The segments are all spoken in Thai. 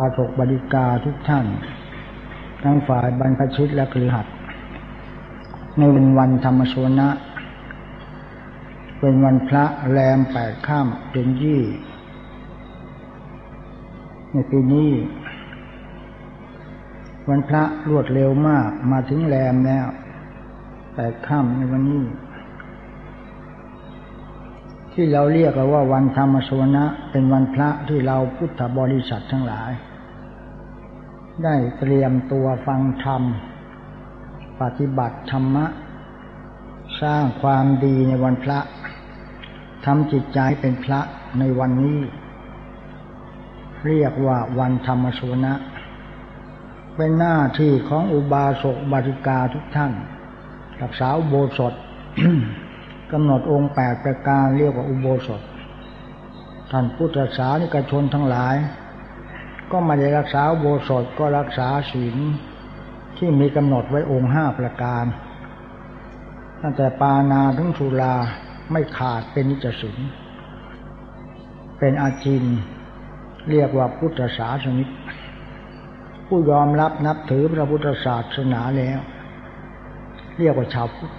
อาถกบริกาทุกท่าน ทั้งฝ่ายบรรพชิตและครือหัดในวันวันธรรมชวนะ เป็นวันพระแรมแปดข้ามเดือนยี่ ในปีนี้ วันพระรวดเร็วมากมาถึงแรมแล้วแปดข้ามในวันนี้ ที่เราเรียกว่าวันธรรมชวนะ เป็นวันพระที่เราพุทธบริษัททั้งหลาย ได้เตรียมตัวฟังธรรม ปฏิบัติธรรมะ สร้างความดีในวันพระทำจิตใจเป็นพระในวันนี้ เรียกว่าวันธรรมสวนะ เป็นหน้าที่ของอุบาสกบาริกาทุกท่านรักษาอุโบสถกำหนดองค์แปดประการเรียกว่าอุโบสถ ท่านพุทธศาสนิกชนทั้งหลาย ก็ไม่ได้รักษาโบสถก็รักษาศีลที่มีกำหนดไว้องค์ห้าประการ ตั้งแต่ปานาถึงสุราไม่ขาดเป็นนิจศีลเป็นอาจิน เรียกว่าพุทธศาสนิกผู้ยอมรับนับถือพระพุทธศาสนาแล้ว เรียกว่าชาวพุทธ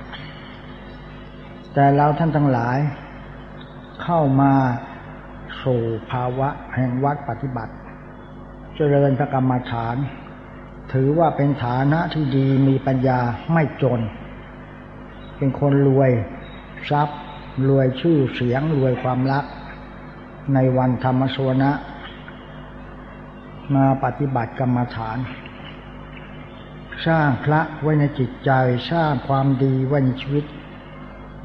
แต่เราท่านทั้งหลาย เข้ามาสู่ภาวะแห่งวัดปฏิบัติ เจริญพระกรรมฐาน ถือว่าเป็นฐานะที่ดีมีปัญญาไม่จน เป็นคนรวยทรัพย์ รวยชื่อเสียงรวยความรัก ในวันธรรมสวนะ มาปฏิบัติกรรมฐาน สร้างพระไว้ในจิตใจสร้างความดีไว้ในชีวิต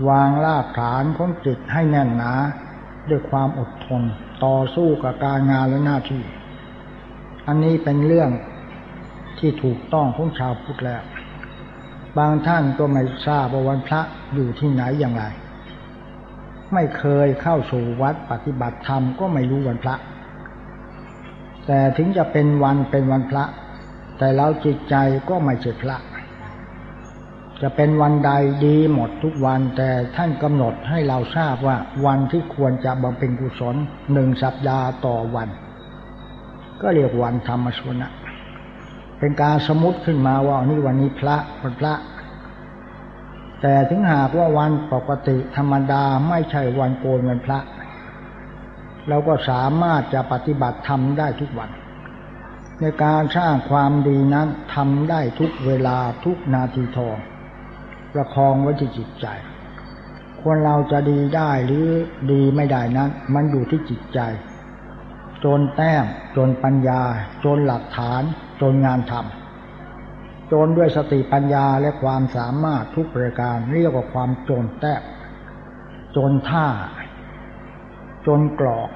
วางรากฐานของจิตให้แน่นหนาด้วยความอดทน ต่อสู้กับการงานและหน้าที่ อันนี้เป็นเรื่องที่ถูกต้องของชาวพุทธแล้ว บางท่านก็ไม่ทราบว่าวันพระอยู่ที่ไหนอย่างไร ไม่เคยเข้าสู่วัดปฏิบัติธรรมก็ไม่รู้วันพระ แต่ถึงจะเป็นวันเป็นวันพระ แต่เราจิตใจก็ไม่ใช่พระ จะเป็นวันใดดีหมดทุกวัน แต่ท่านกำหนดให้เราทราบว่าวันที่ควรจะบำเพ็ญกุศลหนึ่งสัปดาห์ต่อวัน ก็เรียกวันธรรมชวนะเป็นการสมมติขึ้นมาว่านี่วันนี้พระวันพระ แต่ถึงหากว่าวันปกติธรรมดาไม่ใช่วันโกนวันพระ เราก็สามารถจะปฏิบัติธรรมได้ทุกวัน ในการสร้างความดีนั้นทำได้ทุกเวลาทุกนาทีทองประคองไว้ที่จิตใจ คนเราจะดีได้หรือดีไม่ได้นั้น มันอยู่ที่จิตใจ จนแต้ม จนปัญญา จนหลักฐาน จนงานทำจนด้วยสติปัญญาและความสามารถทุกประการเรียกว่าความจนแต้ม จนท่า จนกรอก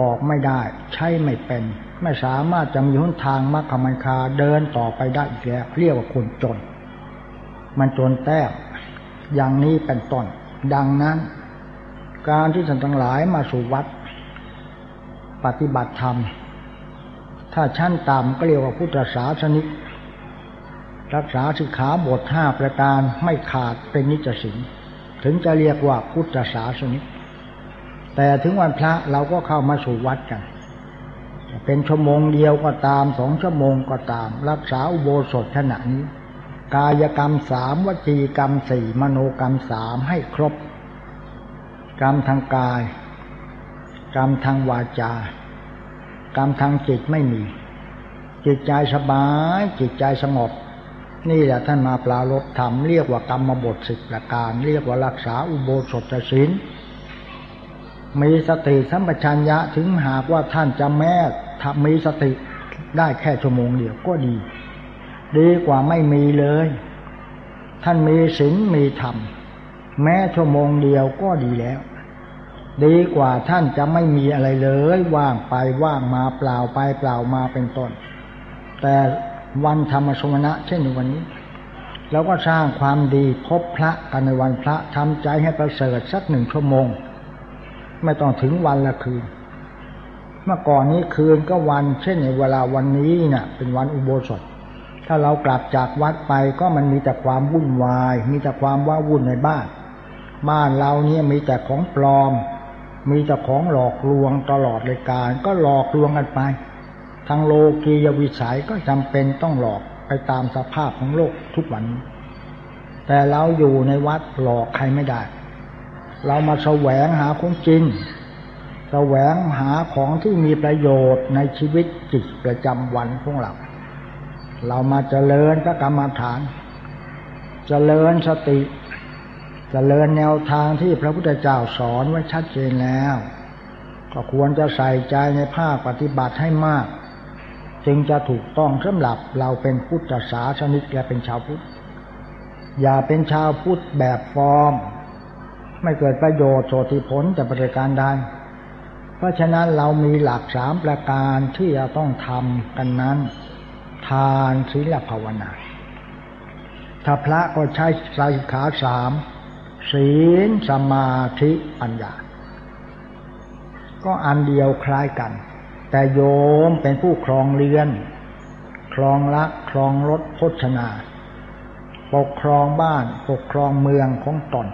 บอกไม่ได้ ใช่ไม่เป็น ไม่สามารถจะมีหนทางมรรคมันคาเดินต่อไปได้อีกแล้วเรียกว่าคนจน มันจนแต้ม อย่างนี้เป็นต้นดังนั้น การที่ท่านทั้งหลายมาสู่วัด ปฏิบัติธรรม ถ้าชั้นต่ำก็เรียกว่าพุทธศาสนิก รักษาสิกขาบทห้าประการไม่ขาดเป็นนิจสินถึงจะเรียกว่าพุทธศาสนิก แต่ถึงวันพระเราก็เข้ามาสู่วัดกัน เป็นชั่วโมงเดียวก็ตามสองชั่วโมงก็ตาม รักษาอุโบสถขณะนี้ กายกรรมสามวจีกรรมสี่มโนกรรมสามให้ครบ กรรมทางกาย กรรมทางวาจากรรมทางจิตไม่มี จิตใจสบาย จิตใจสงบ นี่แหละท่านมาปลารบธรรมเรียกว่ากรรมบทสิบประการ เรียกว่ารักษาอุโบสถศีลมีสติสัมปชัญญะถึงหากว่าท่านจะแม้ทำมีสติได้แค่ชั่วโมงเดียวก็ดี ดีกว่าไม่มีเลย ท่านมีศีลมีธรรม แม้ชั่วโมงเดียวก็ดีแล้ว ดีกว่าท่านจะไม่มีอะไรเลย ว่างไปว่างมาเปล่าไปเปล่ามาเป็นต้น แต่วันธรรมสมณะเช่นในวันนี้เราก็สร้างความดีพบพระกันในวันพระทำใจให้ประเสริฐสักหนึ่งชั่วโมง ไม่ต้องถึงวันละคืน เมื่อก่อนนี้คืนก็วัน เช่นในเวลาวันนี้นะ่ะ เป็นวันอุโบสถ ถ้าเรากลับจากวัดไปก็มันมีแต่ความวุ่นวาย มีแต่ความว้าวุ่นในบ้าน บ้านเราเนี่ยมีแต่ของปลอม มีเจ้าของหลอกลวงตลอดเลยการ ก็หลอกลวงกันไป ทางโลกียวิสัยก็จำเป็นต้องหลอกไปตามสภาพของโลกทุกวัน แต่เราอยู่ในวัดหลอกใครไม่ได้ เรามาแสวงหาของจริงแสวงหาของที่มีประโยชน์ในชีวิตจิตประจำวันของเรา เรามาเจริญพระกรรมฐาน เจริญสติ จริญแนวทางที่พระพุทธเจ้าสอนไว้ชัดเจนแล้ว ก็ควรจะใส่ใจในภาคปฏิบัติให้มาก จึงจะถูกต้องสำหรับเราเป็นพุทธศาสนิกและเป็นชาวพุทธ อย่าเป็นชาวพุทธแบบฟอร์ม ไม่เกิดประโยชน์โสติผลจากประการใดเพราะฉะนั้นเรามีหลักสามประการที่จะต้องทำกันนั้น ทานศีลภาวนาถ้าพระก็ใช้สายขาสาม ศีลสมาธิปัญญา ก็อันเดียวคล้ายกัน แต่โยมเป็นผู้ครองเรือน ครองลักครองรถพชนา ปกครองบ้านปกครองเมืองของตน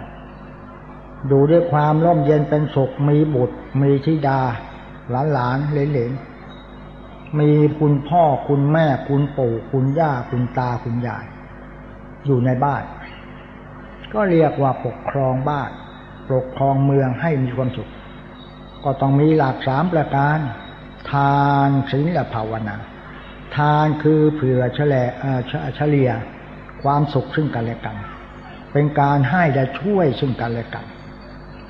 ดูด้วยความร่มเย็นเป็นสุขมีบุตร มีธิดา หลานหลานเลนเหลนมีคุณพ่อคุณแม่คุณปู่คุณย่าคุณตาคุณยาย อยู่ในบ้าน ก็เรียกว่าปกครองบ้านปกครองเมืองให้มีความสุข ก็ต้องมีหลักสามประการ ทานศีลและภาวนา ทานคือเผื่อเฉลเฉลี่ยความสุขซึ่งกันและกัน เป็นการให้และช่วยซึ่งกันและกัน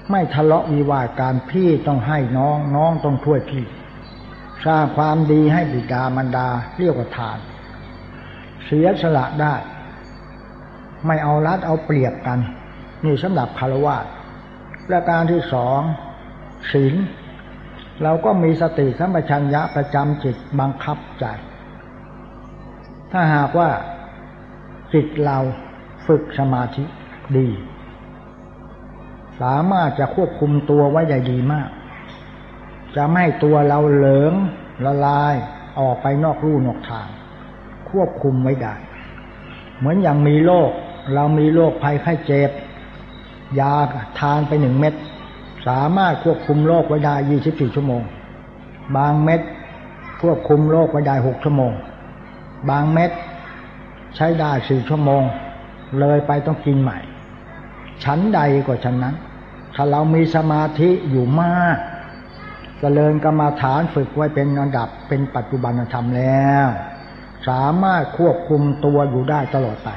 ไม่ทะเลาะวิวาทการพี่ต้องให้น้องน้องต้องช่วยพี่ สร้างความดีให้บิดามารดาเรียกว่าทาน เสียสละได้ ไม่เอารัดเอาเปรียบกัน นี่สำหรับคารวะประการที่สองศีลเราก็มีสติสัมปชัญญะประจำจิตบังคับใจ ถ้าหากว่าจิตเราฝึกสมาธิดี สามารถจะควบคุมตัวไว้ได้ดีมาก จะไม่ตัวเราเหลืองละลายออกไปนอกรูนอกทาง ควบคุมไว้ได้ เหมือนอย่างมีโรค เรามีโรคภัยไข้เจ็บ ยาทานไปหนึ่งเม็ดสามารถควบคุมโรคไว้ได้ยี่สิบสี่ชั่วโมง บางเม็ดควบคุมโรคไว้ได้หกชั่วโมง บางเม็ดใช้ได้สี่ชั่วโมง เลยไปต้องกินใหม่ ชั้นใดก็ชั้นนั้น ถ้าเรามีสมาธิอยู่มากจเจริญกรรมาฐานฝึกไว้เป็นอันดับเป็นปัจจุบันธรรมแล้ว สามารถควบคุมตัวอยู่ได้ตลอดไป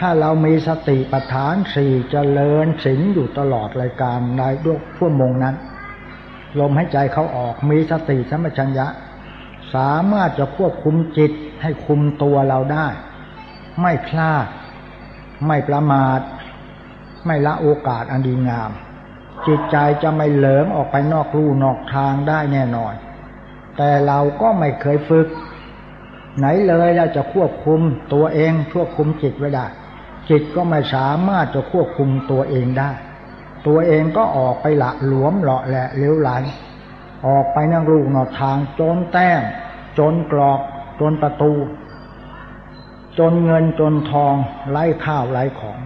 ถ้าเรามีสติปัฏฐานสี่เจริญสิงอยู่ตลอดรายการในด้วยชั่วโมงนั้น ลมให้ใจเขาออกมีสติสัมปชัญญะ สามารถจะควบคุมจิตให้คุมตัวเราได้ ไม่พลาด ไม่ประมาท ไม่ละโอกาสอันดีงาม จิตใจจะไม่เหลิงออกไปนอกรูนอกทางได้แน่นอน แต่เราก็ไม่เคยฝึก ไหนเลยเราจะควบคุมตัวเองควบคุมจิตไว้ได้ จิตก็ไม่สามารถจะควบคุมตัวเองได้ ตัวเองก็ออกไปละหลวมเลาะแหละเลี้ยวไหลออกไปนั่งรูนอกทางจนแต้มจนกรอกจนประตู จนเงินจนทองไล่ข้าวไล่ของ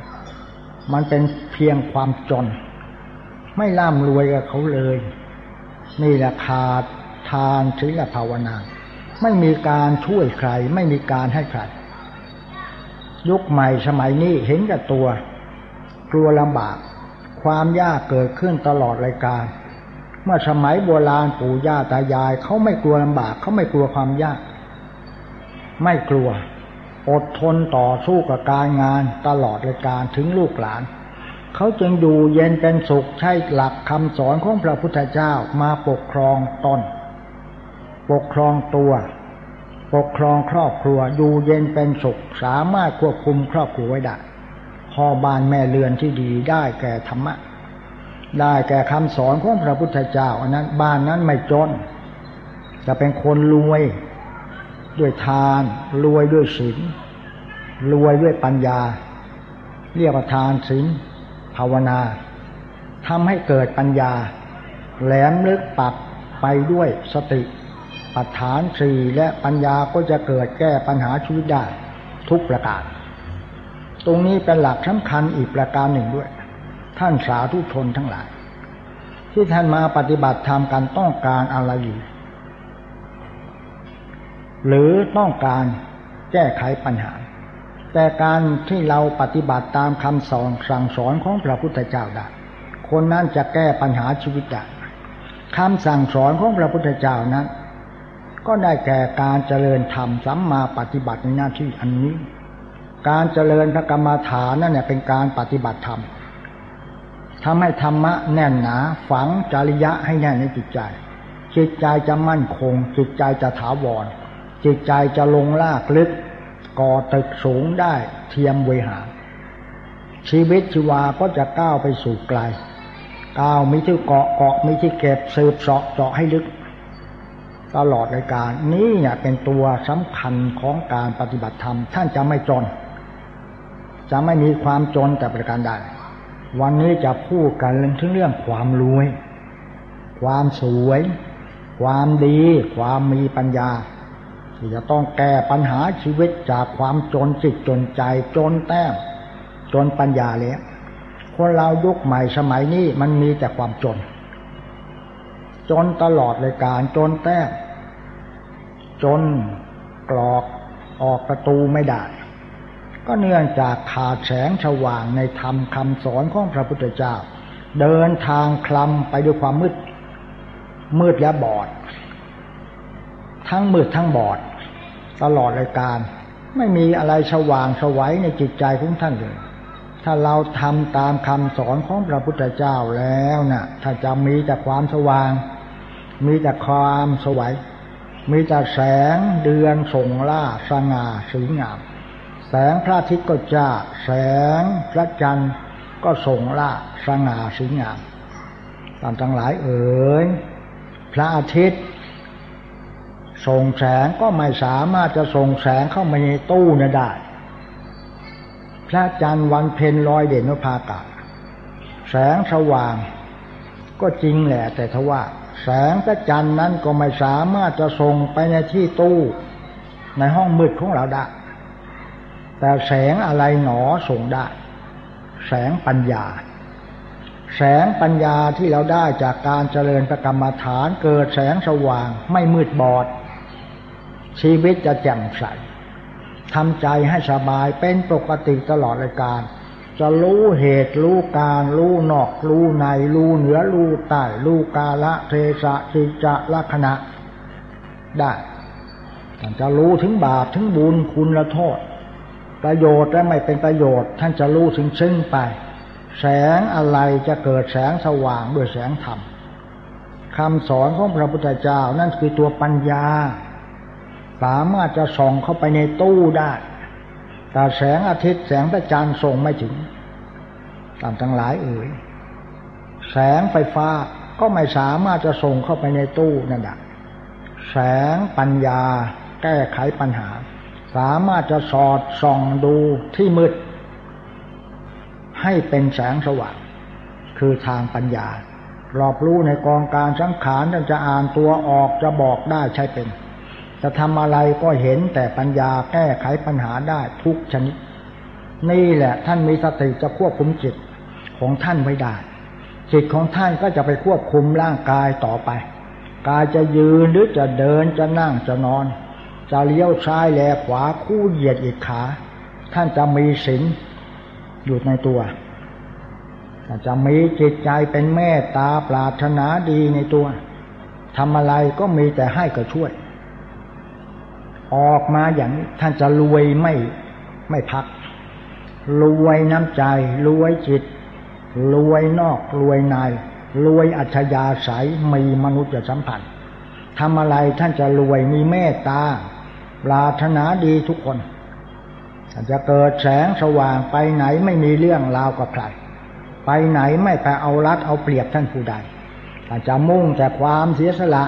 มันเป็นเพียงความจน ไม่ร่ำรวยกับเขาเลย นี่แหละขาดทานศีลภาวนา ไม่มีการช่วยใคร ไม่มีการให้ใคร ยุคใหม่สมัยนี้เห็นกับตัว กลัวลำบาก ความยากเกิดขึ้นตลอดรายการ เมื่อสมัยโบราณปู่ย่าตายายเขาไม่กลัวลำบากเขาไม่กลัวความยาก ไม่กลัว อดทนต่อสู้กับการงานตลอดเลยการถึงลูกหลานเขาจึงอยู่เย็นเป็นสุขใช้หลักคำสอนของพระพุทธเจ้ามาปกครองตน ปกครองตัว ปกครองครอบครัวอยู่เย็นเป็นสุข สามารถควบคุมครอบครัวไว้ได้พอบ้านแม่เรือนที่ดีได้แก่ธรรมะ ได้แก่คำสอนของพระพุทธเจ้าอันนั้นบ้านนั้นไม่จน จะเป็นคนรวยด้วยทาน รวยด้วยศีลรวยด้วยปัญญา เรียกว่าทานศีลภาวนาทำให้เกิดปัญญา แหลมลึกปักไปด้วยสติ ปัฏฐานสี่และปัญญาก็จะเกิดแก้ปัญหาชีวิตได้ทุกประการ ตรงนี้เป็นหลักสำคัญอีกประการหนึ่งด้วย ท่านสาธุชนทั้งหลาย ที่ท่านมาปฏิบัติธรรมกันต้องการอะไรอยู่หรือต้องการแก้ไขปัญหา แต่การที่เราปฏิบัติตามคำสอนสั่งสอนของพระพุทธเจ้าได้คนนั้นจะแก้ปัญหาชีวิตได้คำสั่งสอนของพระพุทธเจ้านั้น ก็ได้แก่การเจริญธรรมสัมมาปฏิบัติในหน้าที่อันนี้ การเจริญพระกรรมฐานนั่นเนี่ยเป็นการปฏิบัติธรรมทำให้ธรรมะแน่นหนาฝังจริยะให้แน่นในจิตใจ จิตใจจะมั่นคง จิตใจจะถาวร จิตใจจะลงลากลึก ก่อตึกสูงได้เทียมเวหา ชีวิตชีวาก็จะก้าวไปสู่ไกลก้าวมีที่เกาะเกาะมีที่เก็บสืบเสาะเจาะให้ลึก ตลอดรายการนี่เนี่ยเป็นตัวสำคัญของการปฏิบัติธรรม ท่านจะไม่จน จะไม่มีความจนแต่ประการใดวันนี้จะพูดกันเรื่องถึงเรื่องความรวย ความสวย ความดี ความมีปัญญา ที่จะต้องแก้ปัญหาชีวิตจากความจนจิตจนใจจนแต้มจนปัญญาเลยคนเรายุคใหม่สมัยนี้มันมีแต่ความจน จนตลอดเลยการจนแต้ม จนกรอกออกประตูไม่ได้ ก็เนื่องจากขาดแสงสว่างในธรรมคำสอนของพระพุทธเจ้า เดินทางคลำไปด้วยความมืด มืดและบอด ทั้งมืดทั้งบอด ตลอดรายการไม่มีอะไรสว่างสวัยในจิตใจของท่านเลย ถ้าเราทำตามคำสอนของพระพุทธเจ้าแล้วนะ่ะ ถ้าจะมีแต่ความสว่าง มีแต่ความสวัย มีแต่แสงเดือนส่งล่าสง่าสวยงาม แสงพระอาทิตย์ก็จ้า แสงพระจันทร์ก็ส่งละสง่าสิงามตามทั้งหลายเอ๋ยพระอาทิตย์ส่งแสงก็ไม่สามารถจะส่งแสงเข้ามาในตู้นะได้ พระจันทร์วันเพ็ญลอยเด่นนภากาแสงสว่าง ก็จริงแหละแต่ทว่า แสงพระจันทร์นั้นก็ไม่สามารถจะส่งไปในที่ตู้ในห้องมืดของเราได้ แต่แสงอะไรหนอส่งได้ แสงปัญญา แสงปัญญาที่เราได้จากการเจริญประกรรมฐานเกิดแสงสว่างไม่มืดบอด ชีวิตจะแจ่มใสทำใจให้สบายเป็นปกติตลอดรายการ จะรู้เหตุรู้การรู้นอกรู้ในรู้เหนือรู้ใต้รู้กาละเทสะจิจะลักษณะ ได้จะรู้ถึงบาปถึงบุญคุณและโทษ ประโยชน์และไม่เป็นประโยชน์ ท่านจะรู้ถึงซึ่งไป แสงอะไรจะเกิดแสงสว่างด้วยแสงธรรมคำสอนของพระพุทธเจ้านั่นคือตัวปัญญา สามารถจะส่องเข้าไปในตู้ได้ แต่แสงอาทิตย์แสงพระจันทร์ส่งไม่ถึงตามทั้งหลายเอ่ยแสงไฟฟ้าก็ไม่สามารถจะส่งเข้าไปในตู้นั่นแหละแสงปัญญาแก้ไขปัญหา สามารถจะสอดส่องดูที่มืด ให้เป็นแสงสว่างคือทางปัญญารอบรู้ในกองการสังขารท่านจะอ่านตัวออกจะบอกได้ใช่เป็น จะทำอะไรก็เห็นแต่ปัญญาแก้ไขปัญหาได้ทุกชนิด นี่แหละท่านมีสติจะควบคุมจิตของท่านไว้ได้ จิตของท่านก็จะไปควบคุมร่างกายต่อไป กายจะยืนหรือจะเดินจะนั่งจะนอน จะเลี้ยวซ้ายแลขวาคู่เหยียดอีกขา ท่านจะมีศีลอยู่ในตัวจะมีจิตใจเป็นเมตตาปรารถนาดีในตัวทำอะไรก็มีแต่ให้ก็ช่วย ออกมาอย่างท่านจะรวยไม่ไม่พัก รวยน้ำใจ รวยจิต รวยนอก รวยใน รวยอัจฉริยะใสมีมนุษย์สัมพันธ์ทำอะไรท่านจะรวยมีเมตตาปรารถนาดีทุกคนจะเกิดแสงสว่างไปไหนไม่มีเรื่องราวกับใครไปไหนไม่ไปเอารัดเอาเปรียบท่านผู้ใดถ้าจะมุ่งแต่ความเสียสละ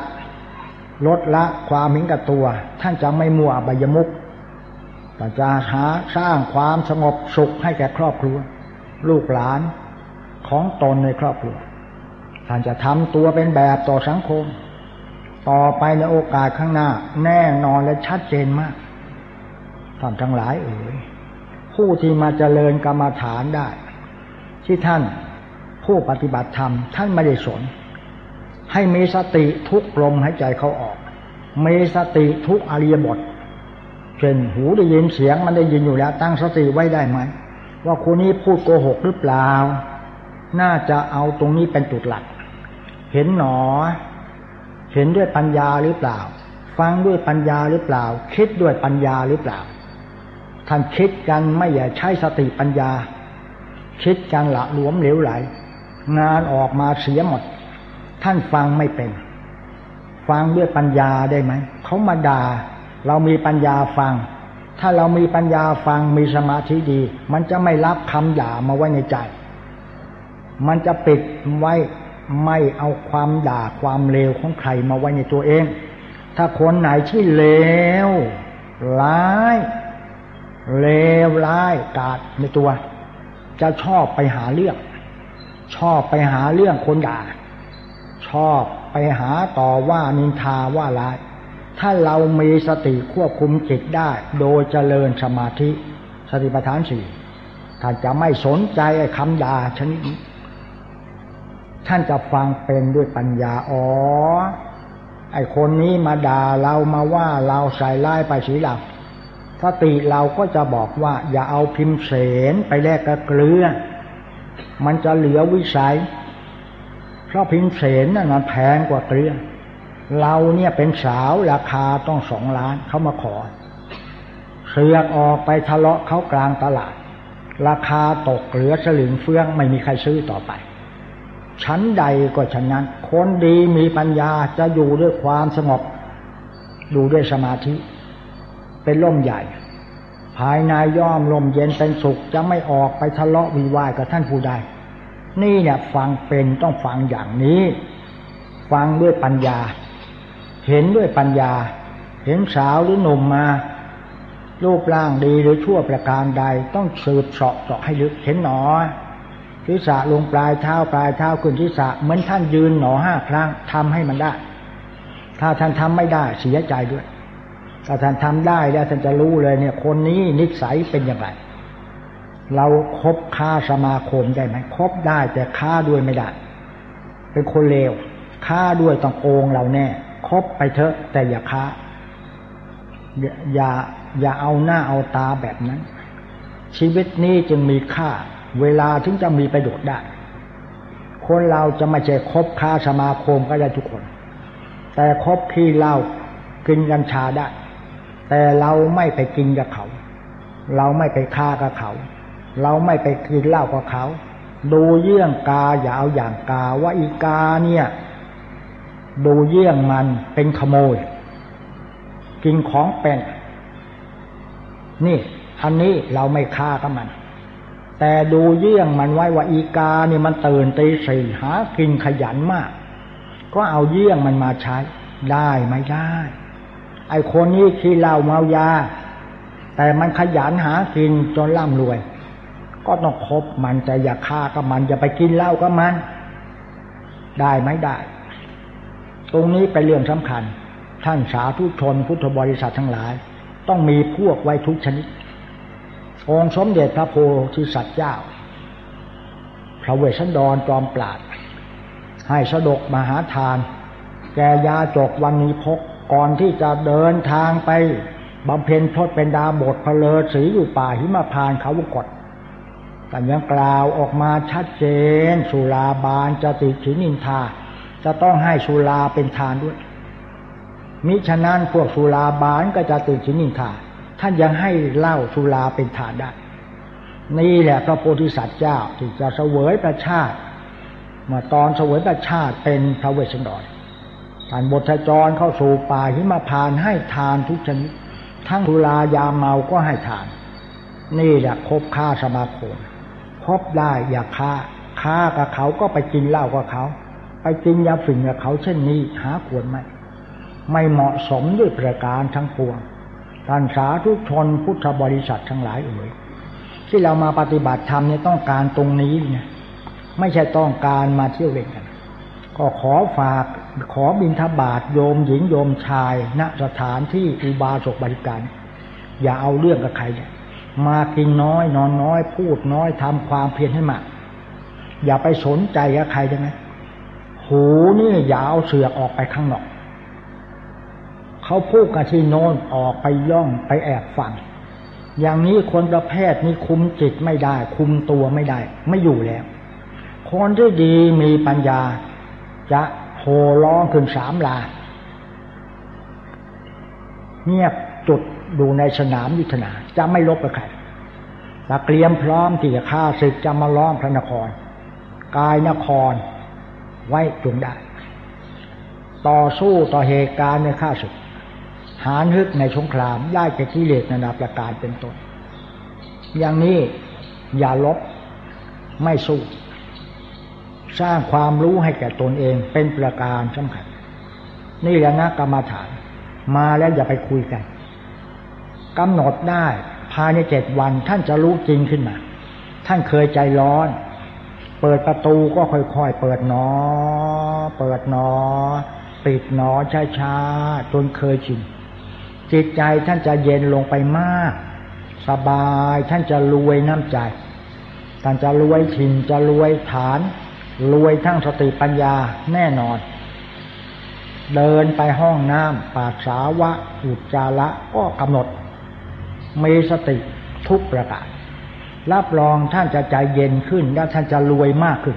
ลดละความหิงกับตัว ท่านจะไม่มัวบายมุกแต่จะหาสร้างความสงบสุขให้แก่ครอบครัว ลูกหลานของตนในครอบครัว ท่านจะทำตัวเป็นแบบต่อสังคม ต่อไปในโอกาสข้างหน้า แน่นอนและชัดเจนมากท่านทั้งหลายเอ๋ยผู้ที่มาเจริญกรรมฐานได้ ที่ท่านผู้ปฏิบัติธรรมท่านไม่ได้สน ให้มีสติทุกลมหายใจเขาออก มีสติทุกอริยบท เช่นหูได้ยินเสียงมันได้ยินอยู่แล้ว ตั้งสติไว้ได้ไหม ว่าคนนี้พูดโกหกหรือเปล่า น่าจะเอาตรงนี้เป็นจุดหลัก เห็นหนอ เห็นด้วยปัญญาหรือเปล่า ฟังด้วยปัญญาหรือเปล่า คิดด้วยปัญญาหรือเปล่า ท่านคิดกันไม่อย่าใช้สติปัญญา คิดกันละหลวมเหลวไหล งานออกมาเสียหมด ท่านฟังไม่เป็น ฟังด้วยปัญญาได้ไหมเขามาด่าเรามีปัญญาฟัง ถ้าเรามีปัญญาฟังมีสมาธิดี มันจะไม่รับคำด่ามาไว้ในใจ มันจะปิดไว้ไม่เอาความด่าความเลวของใครมาไว้ในตัวเอง ถ้าคนไหนที่เลวร้าย เลวร้ายกาดในตัว จะชอบไปหาเรื่อง ชอบไปหาเรื่องคนด่า ชอบไปหาต่อว่านินทาว่าร้าย ถ้าเรามีสติควบคุมจิตได้ โดยเจริญสมาธิ สติปัฏฐานสี่ท่านจะไม่สนใจคำด่าชนิดนี้ท่านจะฟังเป็นด้วยปัญญาอ๋อไอ้คนนี้มาด่าเรามาว่าเราใส่ร้ายไปสีหลังสติเราก็จะบอกว่า อย่าเอาพิมพ์เสนไปแลกกับเกลือ มันจะเหลือวิสัย ราะพิมพ์เสนนั่นมันแพงกว่าเกลือเราเนี่ยเป็นสาวราคาต้องสองล้านเขามาขอ เสือกออกไปทะเลาะเขากลางตลาด ราคาตกเหลือสลึงเฟืองไม่มีใครซื้อต่อไป ชั้นใดก็ชั้นนั้น คนดีมีปัญญาจะอยู่ด้วยความสงบ อยู่ด้วยสมาธิ เป็นร่มใหญ่ ภายในย่อมลมเย็นเป็นสุขจะไม่ออกไปทะเลาะวิวายกับท่านผู้ใด นี่เนี่ยฟังเป็นต้องฟังอย่างนี้ ฟังด้วยปัญญา เห็นด้วยปัญญา เห็นสาวหรือหนุ่มมารูปร่างดีหรือชั่วประการใด ต้องสืบเสาะเสาะให้ลึกเห็นหนอทิศะลงปลายเท้าปลายเท้าขึ้นทิศะเหมือนท่านยืนหนอห้าครั้งทำให้มันได้ ถ้าท่านทำไม่ได้เสียใจด้วย ถ้าท่านทำได้แล้วท่านจะรู้เลยเนี่ย คนนี้นิสัยเป็นอย่างไร เราครบค้าสมาคมได้ไหมครบได้แต่ค้าด้วยไม่ได้ เป็นคนเลวค้าด้วยต้องโกงเราแน่คบไปเถอะ แต่อย่าค้า อย่าอย่าเอาหน้าเอาตาแบบนั้น ชีวิตนี้จึงมีค่า เวลาถึงจะมีประโยชน์ได้ คนเราจะไม่ใช่คบค้าสมาคมก็ได้ทุกคน แต่คบขี้เหล้ากินกัญชาได้ แต่เราไม่ไปกินกับเขา เราไม่ไปฆ่ากับเขา เราไม่ไปกินเหล้ากับเขา ดูเยี่ยงกาอย่าเอาอย่างกาว่าอีกาเนี่ย ดูเยี่ยงมันเป็นขโมย กินของเป็น นี่ อันนี้เราไม่ฆ่ากับมัน แต่ดูเยี่ยงมันไว้ว่าอีกาเนี่ยมันตื่นตีสี่หากินขยันมาก ก็เอาเยี่ยงมันมาใช้ ได้ไม่ได้ ไอคนนี้ขี้เหล้าเมายาแต่มันขยันหากินจนร่ำรวย ก็ต้องคบมันจะอย่าฆ่ากับมันอย่าไปกินเหล้ากับมัน ได้ไหมได้ ตรงนี้เป็นเรื่องสำคัญ ท่านสาธุชนพุทธบริษัททั้งหลาย ต้องมีพวกไว้ทุกชนิด องค์สมเด็จพระโพธิสัตว์เจ้า พระเวสสันดรจอมปราด ให้สะดกมหาทาน แกยาจกวันนี้พกก่อนที่จะเดินทางไปบำเพ็ญทศเป็นดาบทเพลอสีอยู่ป่าหิมพานเขาวกด แต่ยังกล่าวออกมาชัดเจน สุลาบานจะติฉินินทา จะต้องให้สุราเป็นทานด้วย มิฉะนั้นพวกสุราบานก็จะตื่นชินินทา ท่านยังให้เล่าสุราเป็นทานได้ นี่แหละพระโพธิสัตว์เจ้าที่จะเสวยประชาติเมื่อตอนเสวยประชาติเป็นพระเวสสันดรท่านบทจรเข้าสู่ป่าหิมาพานให้ทานทุกชนิด ทั้งสุรายาเมาก็ให้ทาน นี่แหละคบค้าสมาคม คบได้อย่าค้า ค้ากับเขาก็ไปกินเหล้ากับเขา ไปกินยาฝิ่นกับเขาเช่นนี้หาควรไหมไม่เหมาะสมด้วยประการทั้งปวงท่านสาธุชนพุทธบริษัททั้งหลายเอ่ยที่เรามาปฏิบัติธรรมเนี่ยต้องการตรงนี้เนี่ยไม่ใช่ต้องการมาเที่ยวเล่นกัน ก็ขอฝากขอบิณฑบาตโยมหญิงโยมชายณสถานที่อุบาสกบริการ อย่าเอาเรื่องกับใครเนี่ย มากินน้อย นอนน้อย พูดน้อยทำความเพียรให้มากอย่าไปสนใจกับใครใช่ไหมหูนี่อย่าเอาเสือกออกไปข้างนอกเขาพูดกันที่โน้นออกไปย่องไปแอบฟังอย่างนี้คนประเภทนี้คุมจิตไม่ได้ คุมตัวไม่ได้ ไม่อยู่แล้ว คนที่ดีมีปัญญา จะโหร้องขึ้นสามลาเงียบจุด ดูในสนามยุทธนา จะไม่ลบกับใครตะเตรียมพร้อมที่จะฆ่าศึกจะมาล้อมพระนคร กายนครไว้จงได้ ต่อสู้ต่อเหตุการณ์ในข้าศึก หานฮึกในสงครามได้แก่กิเลสนานาประการเป็นต้น อย่างนี้อย่าลบไม่สู้ สร้างความรู้ให้แก่ตนเองเป็นประการสำคัญ นี่แหละนะกรรมฐาน มาแล้วอย่าไปคุยกัน กำหนดได้ ภายในเจ็ดวันท่านจะรู้จริงขึ้นมา ท่านเคยใจร้อน เปิดประตูก็ค่อยๆ เปิดหนอ เปิดหนอ ปิดหนอช้าๆจนเคยชินจิตใจท่านจะเย็นลงไปมาก สบายท่านจะรวยน้ำใจ ท่านจะรวยถิ่นจะรวยฐาน รวยทั้งสติปัญญาแน่นอน เดินไปห้องน้ำปาสาวะอุจจาระก็กำหนด มีสติทุกประการรับรองท่านจะใจเย็นขึ้น และท่านจะรวยมากขึ้น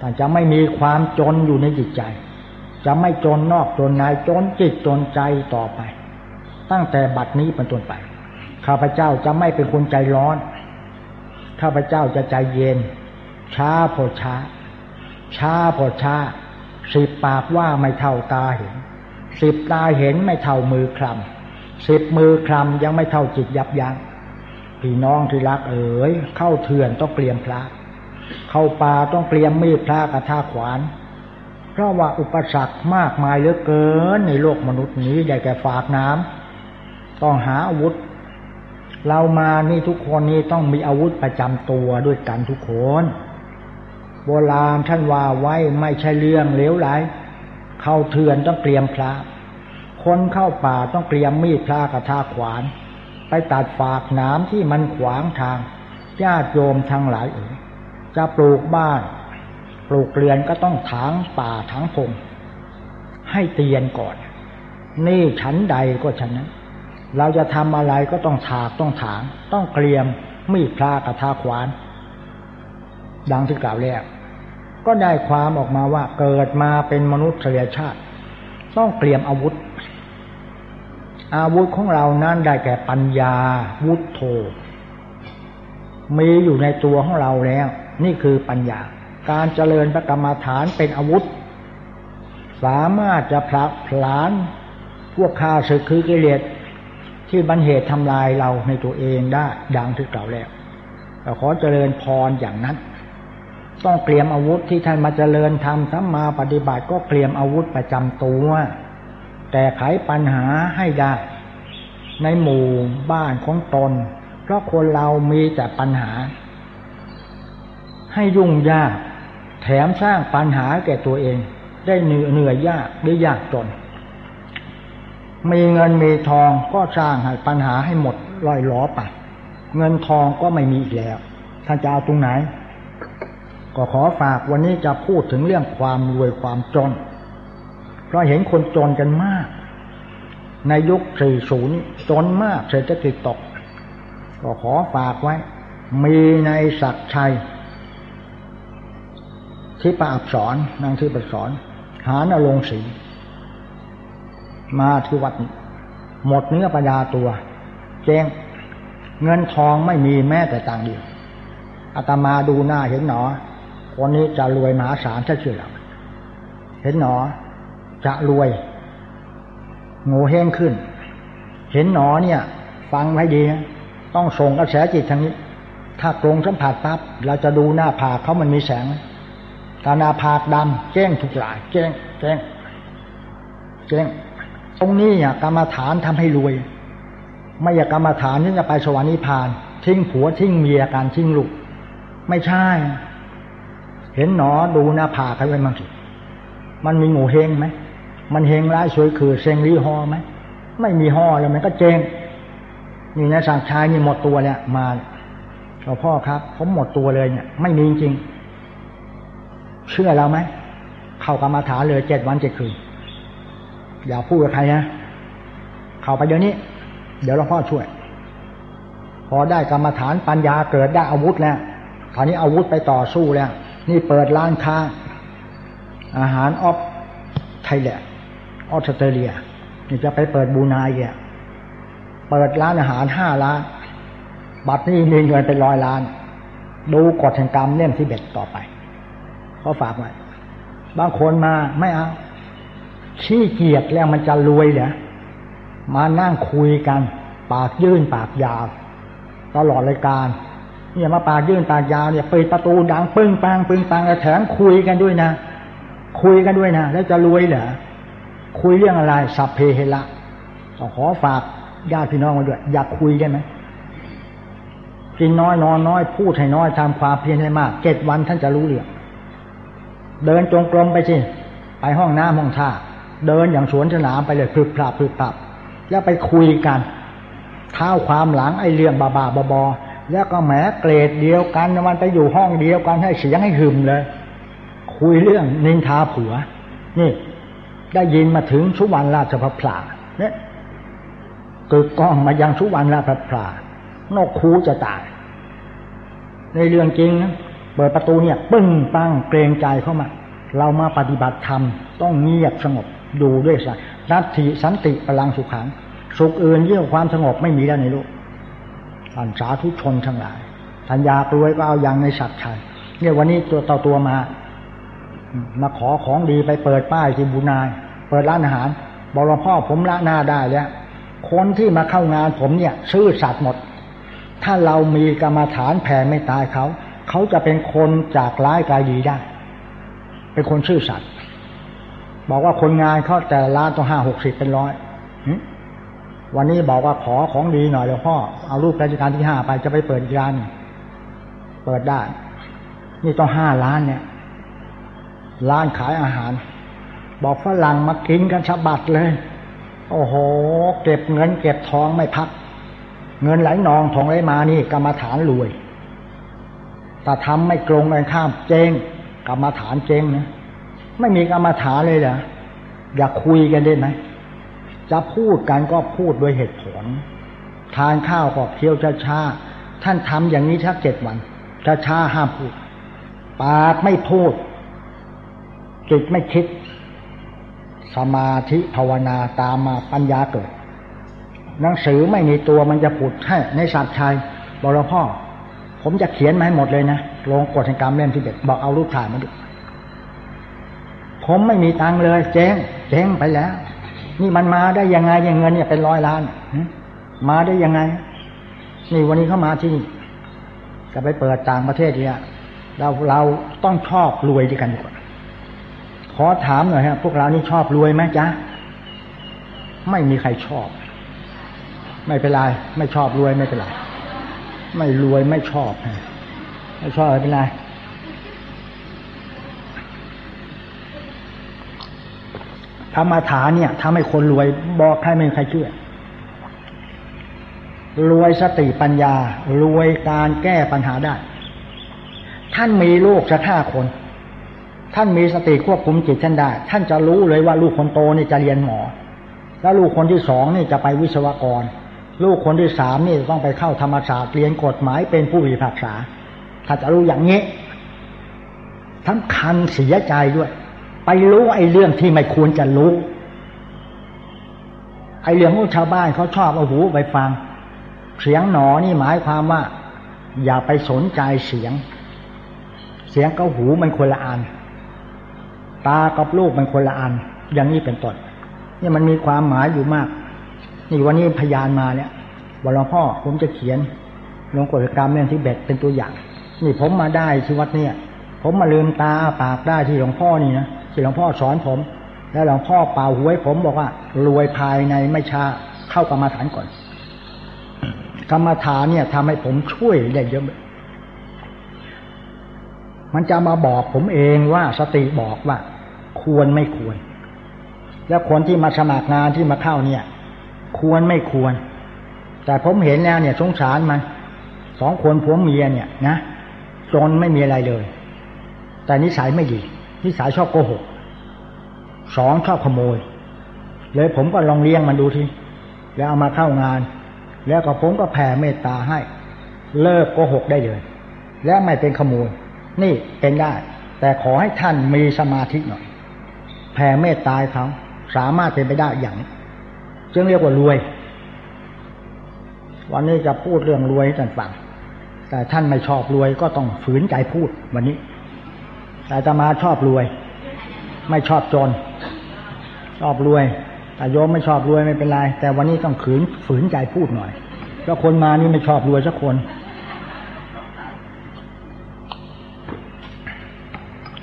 ท่านจะไม่มีความจนอยู่ในจิตใจ จะไม่จนนอกจนในจนจิตจนใจต่อไป ตั้งแต่บัดนี้เป็นต้นไป ข้าพเจ้าจะไม่เป็นคนใจร้อน ข้าพเจ้าจะใจเย็น ช้าพอช้า ช้าพอช้า สิบปากว่าไม่เท่าตาเห็น สิบตาเห็นไม่เท่ามือคลำ สิบมือคลำยังไม่เท่าจิตยับยัง้งพี่น้องที่รักเอ๋ยเข้าเถื่อนต้องเกลียมพระ เข้าป่าต้องเกลียมมีดพระกระท่าขวาน เพราะว่าอุปสรรคมากมายเหลือเกินในโลกมนุษย์นี้ได้แก่ฝากน้ำต้องหาอาวุธ เรามานี่ทุกคนนี้ต้องมีอาวุธประจำตัวด้วยกันทุกคน โบราณท่านว่าไว้ไม่ใช่เรื่องเลวไหลเข้าเถื่อนต้องเตรียมพระ คนเข้าป่าต้องเตรียมมีดพลากระทาขวาน ไปตัดฝากน้ำที่มันขวางทางญาติโยมทั้งหลายเอ๋ยจะปลูกบ้าน ปลูกเรือนก็ต้องถางป่าถางพงให้เตียนก่อน นี่ชั้นใดก็ฉันนั้น เราจะทำอะไรก็ต้องถากต้องถาง ต้องเตรียมมีดพลากระทาขวาน ดังที่กล่าวแล้วก็ได้ความออกมาว่าเกิดมาเป็นมนุษยชาติ ต้องเตรียมอาวุธ อาวุธของเรานั้นได้แก่ปัญญาวุฒโธมีอยู่ในตัวของเราแล้ว นี่คือปัญญา การเจริญพระกรรมฐานเป็นอาวุธ สามารถจะผลักผลานพวกข้าศึกคือกิเลสที่บันเหตุทำลายเราในตัวเองได้ดังที่กล่าวแล้วเราขอเจริญพรอย่างนั้น ต้องเตรียมอาวุธที่ท่านมาเจริญทำสัมมาปฏิบัติก็เตรียมอาวุธประจำตัว แก้ไขปัญหาให้ได้ ในหมู่บ้านของตน เพราะคนเรามีแต่ปัญหา ให้ยุ่งยาก แถมสร้างปัญหาแก่ตัวเอง ได้เหนื่อยเหนื่อยยากหรือยากจน มีเงินมีทองก็สร้างให้ปัญหาให้หมดลอยล้อไปเงินทองก็ไม่มีอีกแล้ว ท่านจะเอาตรงไหน ก็ขอฝากวันนี้จะพูดถึงเรื่องความรวยความจน เพราะเห็นคนจนกันมาก ในยุค 40 จนมากเศรษฐกิจตก ก็ขอฝากไว้ มีในศักชัยที่ปราบสอนนางที่ประสอนหานลงศรีมาที่วัด หมดเนื้อประดาตัว แจ้งเงินทองไม่มีแม้แต่ต่างเดียวอาตมาดูหน้าเห็นหนอคนนี้จะรวยมหาศาลถ้าเชื่อเราเห็นหนอ จะรวย โง่เฮงขึ้น เห็นหนอเนี่ย ฟังไว้ดีนะต้องส่งกระแสจิตทางนี้ ถ้ากรงสัมผัสปั๊บเราจะดูหน้าผากเขามันมีแสงตาหน้าผากดำแจ้งทุกหลายแจ้งแจ้งแจ้งตรงนี้เนี่ยกรรมฐานทำให้รวย ไม่อยากกรรมฐานที่จะไปสวรรค์นิพพาน ทิ้งผัวทิ้งเมียการทิ้งลูก ไม่ใช่ เห็นหนอดูหน้าผากเขาไว้มั้งสิมันมีหมูเฮงไหม มันเฮงร้ายสวยคือเซงรีฮอไหมไม่มีห่อแล้วมันก็เจงนี่นะสังชายนี่หมดตัวเนี่ยมาหลวงพ่อครับ ผมหมดตัวเลยเนี่ย ไม่มีจริง เชื่อเราไหมเข้ากรรมาฐานเลยเจ็ดวันเจ็ดคืนอย่าพูดกับใครนะเข้าไปเดี๋ยวนี้ เดี๋ยวหลวงพ่อช่วย พอได้กรรมฐานปัญญาเกิดได้อาวุธแล้วคราวนี้อาวุธไปต่อสู้แล้ว นี่เปิดร้านค้าอาหาร of Thailand ออสเตรเลียนี่จะไปเปิดบรูไนเนี่ยเปิดร้านอาหารห้าล้าน บัดนี้มีเงินเป็นร้อยล้าน ดูกฎแห่งกรรมเล่มที่เจ็ดต่อไปเขาฝากไว้บางคนมาไม่เอาขี้เกียจแล้วมันจะรวยเหรอมานั่งคุยกัน ปากยื่นปากยาว ตลอดรายการเนี่ยมาปากยื่นปากยาวเนี่ยเปิดประตูดังปึ้งปังปึ้งปังแล้วแถมคุยกันด้วยนะ คุยกันด้วยนะแล้วจะรวยเหรอ คุยเรื่องอะไรสัพเพเหระขอฝากญาติพี่น้องมาด้วยอยากคุยได้ไหมกินน้อยนอนน้อยพูดให้น้อยทำความเพียรให้มากเจ็ดวันท่านจะรู้เรื่องเดินจงกรมไปสิไปห้องน้ำห้องท่า เดินอย่างสวนสนามไปเลยพลึบพลับพลึบพลับ แล้วไปคุยกันเท้าความหลังไอเรื่องบาบาบอบอแล้วก็แหมเกรดเดียวกันมันไปอยู่ห้องเดียวกันให้เสียงให้หึมเลย คุยเรื่องนินทาผัว นี่ ได้ยินมาถึงสุวรรณราชพระพลาเนี่ยกึกก้องมายังสุวรรณราชพระพลานกคูจะตาย ในเรื่องจริงนะเปิดประตูเนี่ย ปึ้งปังเกรงใจเข้ามา เรามาปฏิบัติธรรม ต้องเงียบสงบดูด้วยสันัตถิสันติพลังสุขัง สุขอื่นเยี่ยงความสงบไม่มีแล้วในโลกท่านสาธุชนทั้งหลายทัญญากรวยก็เอาอย่างในสัตว์ชัยเนี่ยวันนี้ตัวต่อตัวมา มาขอของดีไปเปิดป้ายที่บุนาย เปิดร้านอาหารบอกหลวงพ่อผมละหน้าได้แล้วคนที่มาเข้างานผมเนี่ย ซื่อสัตย์หมด ถ้าเรามีกรรมฐานแผ่ไม่ตายเขา เขาจะเป็นคนจากร้ายกลายดีได้ เป็นคนซื่อสัตย์บอกว่าคนงานเขาแต่ล้านต้องห้าหกสิบเป็นร้อยวันนี้บอกว่าขอของดีหน่อยหลวงพ่อเอารูปราชการที่ห้าไปจะไปเปิดร้านเปิดได้ นี่ต้องห้าล้านเนี่ย ร้านขายอาหาร บอกฝรั่งมากินกันฉบัดเลย โอ้โห เก็บเงิน เก็บทองไม่พัก เงินไหลนองทองไหลมานี่ กรรมฐานรวยแต่ทำไม่ตรงกันข้ามเจงกรรมฐานเจงนะไม่มีกรรมฐานเลยเหรออยากคุยกันได้ไหมจะพูดกันก็พูดด้วยเหตุผล ทานข้าวก็เคี้ยวช้าๆท่านทำอย่างนี้ชักเจ็ดวันช้าๆห้ามพูด ปากไม่พูด จิตไม่คิด สมาธิภาวนาตามมาปัญญาเกิด หนังสือไม่มีตัวมันจะผุดให้ในสัตว์ชัยบอกหลวงพ่อ ผมจะเขียนมาให้หมดเลยนะลงกฎแห่งกรรมเล่มที่เด็ดบอกเอารูปถ่ายมาดูผมไม่มีตังเลย เจ๊งเจ๊งไปแล้ว นี่มันมาได้ยังไงยังเงินเนี่ยเป็นร้อยล้านมาได้ยังไง นี่วันนี้เข้ามาที่นี่จะไปเปิดต่างประเทศเนี่ยเราเราต้องชอบรวยด้วยกันดีกว่า ขอถามหน่อยฮะพวกเรานี่ชอบรวยไหมจ๊ะ ไม่มีใครชอบ ไม่เป็นไรไม่ชอบรวยไม่เป็นไรไม่รวยไม่ชอบไม่ชอบไม่เป็นไรธรรมฐานเนี่ยทำให้คนรวยบอกใครไม่มีใครเชื่อรวยสติปัญญา รวยการแก้ปัญหาได้ ท่านมีลูกจะห้าคน ท่านมีสติควบคุมจิตท่านได้ ท่านจะรู้เลยว่าลูกคนโตนี่จะเรียนหมอ แล้วลูกคนที่สองนี่จะไปวิศวกร ลูกคนที่สามนี่ต้องไปเข้าธรรมศาสตร์เรียนกฎหมายเป็นผู้พิพากษา ถ้าจะรู้อย่างนี้ทั้งคันเสียใจด้วย ไปรู้ไอ้เรื่องที่ไม่ควรจะรู้ไอ้เรื่องของชาวบ้านเขาชอบเอาหูไปฟัง เสียงหนอนี่หมายความว่า อย่าไปสนใจเสียง เสียงกับหูมันคนละอัน ตากับลูกมันคนละอัน อย่างนี้เป็นต้นนี่มันมีความหมายอยู่มาก นี่วันนี้พยานมาเนี่ยวันหลวงพ่อผมจะเขียนลงกฎกรรมเรื่องที่เบ็ดเป็นตัวอย่าง นี่ผมมาได้ที่วัดเนี่ย ผมมาลืมตาปากได้ที่หลวงพ่อนี่นะที่หลวงพ่อสอนผม แล้วหลวงพ่อเป่าหวย ผมบอกว่า รวยภายในไม่ช้าเข้ากรรมฐานก่อนกรรมฐานเนี่ยทำให้ผมช่วยได้เยอะ มันจะมาบอกผมเองว่าสติบอกว่า ควรไม่ควร แล้วคนที่มาสมัครงานที่มาเข้าเนี่ย ควรไม่ควร แต่ผมเห็นแล้วเนี่ย สงสารมันสองคนผัวเมียเนี่ยนะจนไม่มีอะไรเลย แต่นิสัยไม่ดีนิสัยชอบโกหกสองชอบขโมย เลยผมก็ลองเลี้ยงมันดูทีแล้วเอามาเข้างาน แล้วก็ผมก็แผ่เมตตาให้ เลิกโกหกได้เลย และไม่เป็นขโมย นี่เป็นได้ แต่ขอให้ท่านมีสมาธิหน่อย แผ่เมตตาเขาสามารถเป็นไปได้อย่างจึงเรียกว่ารวย วันนี้จะพูดเรื่องรวยให้ท่านฟัง แต่ท่านไม่ชอบรวยก็ต้องฝืนใจพูดวันนี้ แต่จะมาชอบรวย ไม่ชอบจน ชอบรวยแต่โยมไม่ชอบรวยไม่เป็นไร แต่วันนี้ต้องขืนฝืนใจพูดหน่อยเพราะคนมานี่ไม่ชอบรวยสักคน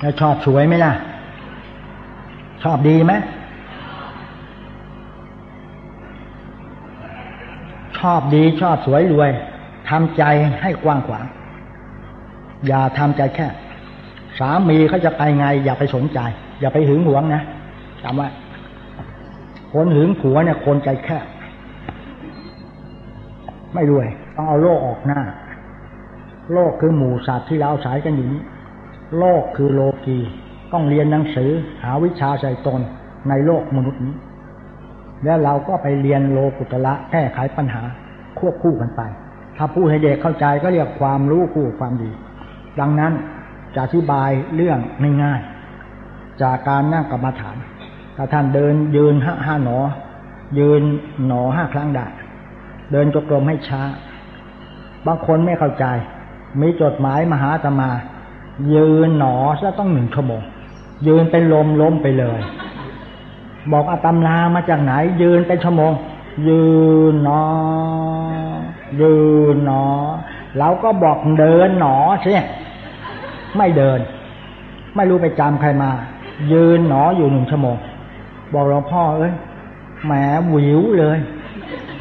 แล้วชอบสวยไหมล่ะ ชอบดีไหมชอบดีชอบสวยรวยทำใจให้กว้างขวางอย่าทำใจแค่ สามีเขาจะไปไง อย่าไปสนใจ อย่าไปหึงหวงนะจำไว้คนหึงผัวเนี่ยคนใจแค่ไม่รวย ต้องเอาโลกออกหน้า โลกคือหมู่สัตว์ที่เราสายกันอยู่นี้ โลกคือโลกีต้องเรียนหนังสือหาวิชาใส่ตนในโลกมนุษย์นี้ แล้วเราก็ไปเรียนโลกุตละแก้ไขปัญหาควบคู่กันไป ถ้าผู้ให้เด็กเข้าใจก็เรียกความรู้คู่ความดี ดังนั้นจะอธิบายเรื่องง่ายๆจากการนั่งกรรมฐาน ถ้าท่านเดินยืนห้าห้าหนอ ยืนหนอห้าครั้งได้เดินจกลมให้ช้า บางคนไม่เข้าใจ มีจดหมายมาหาตมา ยืนหนอซะต้องหนึ่งชั่วโมง ยืนเป็นลมล้มไปเลย บอกอาตำลามาจากไหน ยืนเป็นชั่วโมง ยืนหนอ ยืนหนอเราก็บอกเดินหนอใช่ไม่เดิน ไม่รู้ไปจำใครมา ยืนหนออยู่หนึ่งชั่วโมง บอกหลวงพ่อเอ้ยแหมวิวเลย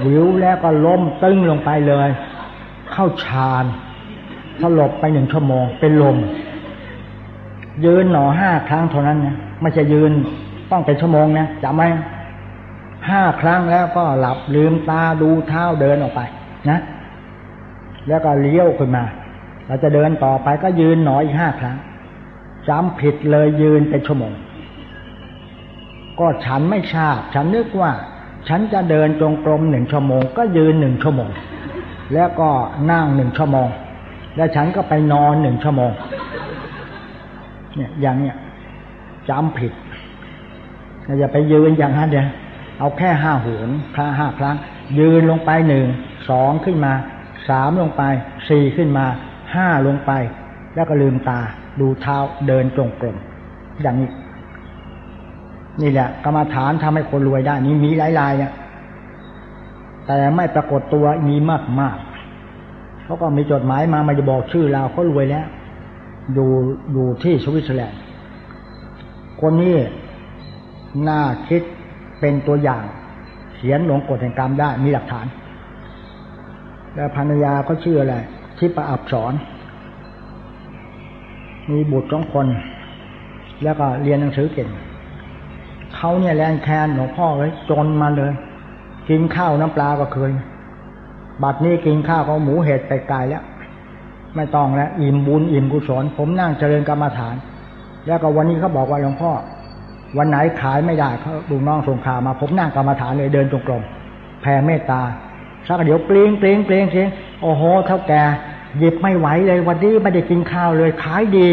วิวแล้วก็ล้มตึ้งลงไปเลย เข้าฌานสลบไปหนึ่งชั่วโมง เป็นลม ยืนหนอห้าครั้งเท่านั้นนะไม่ใช่ยืนต้องเป็นชั่วโมงนะจำไว้ห้าครั้งแล้วก็หลับลืมตาดูเท้าเดินออกไป นะ แล้วก็เลี้ยวขึ้นมา เราจะเดินต่อไปก็ยืนหนออีกห้าครั้งจำผิดเลยยืนเป็นชั่วโมง ก็ฉันไม่ทราบ ฉันนึกว่า ฉันจะเดินจงกรมหนึ่งชั่วโมง ก็ยืนหนึ่งชั่วโมง แล้วก็นั่งหนึ่งชั่วโมง แล้วฉันก็ไปนอนหนึ่งชั่วโมง เนี่ย อย่างเนี้ยจำผิดอย่าไปยืนอย่างนั้นเดียวเอาแค่ห้าหนครั้งห้าครั้ง ยืนลงไปหนึ่งสองขึ้นมาสามลงไปสี่ขึ้นมาห้าลงไป แล้วก็ลืมตา ดูเท้าเดินจงกรมอย่างนี้ นี่แหละกรรมฐานทำให้คนรวยได้ นี่มีหลายรายเนี่ยแต่ไม่ปรากฏตัวมีมากมากเขาก็มีจดหมายมามาจะบอกชื่อเราเขารวยแล้ว อยู่อยู่ที่สวิตเซอร์แลนด์คนนี้น่าคิดเป็นตัวอย่าง เขียนหลงกฎแห่งกรรมได้มีหลักฐาน แล้วภรรยาเขาชื่ออะไรทิปอับสอน มีบุตรสองคน แล้วก็เรียนหนังสือเก่งเขาเนี่ยแรงแค้นหลวงพ่อเลยจนมาเลย กินข้าวน้ำปลาก็เคย บัดนี้กินข้าวเขาหมูเห็ดไปไกลแล้ว ไม่ต้องแล้วอิ่มบุญอิ่มกุศลผมนั่งเจริญกรรมฐาน แล้วก็วันนี้เขาบอกว่าหลวงพ่อ วันไหนขายไม่ได้เขาดูน้องส่งข่าวมา ผมนั่งกรรมฐานเลยเดินจงกรมแผ่เมตตาสักเดี๋ยวเปลี่ยงเปลี่ยงเปลี่ยงเสียงโอ้โห เท่าแกหยิบไม่ไหวเลยวันนี้ไม่ได้กินข้าวเลยขายดี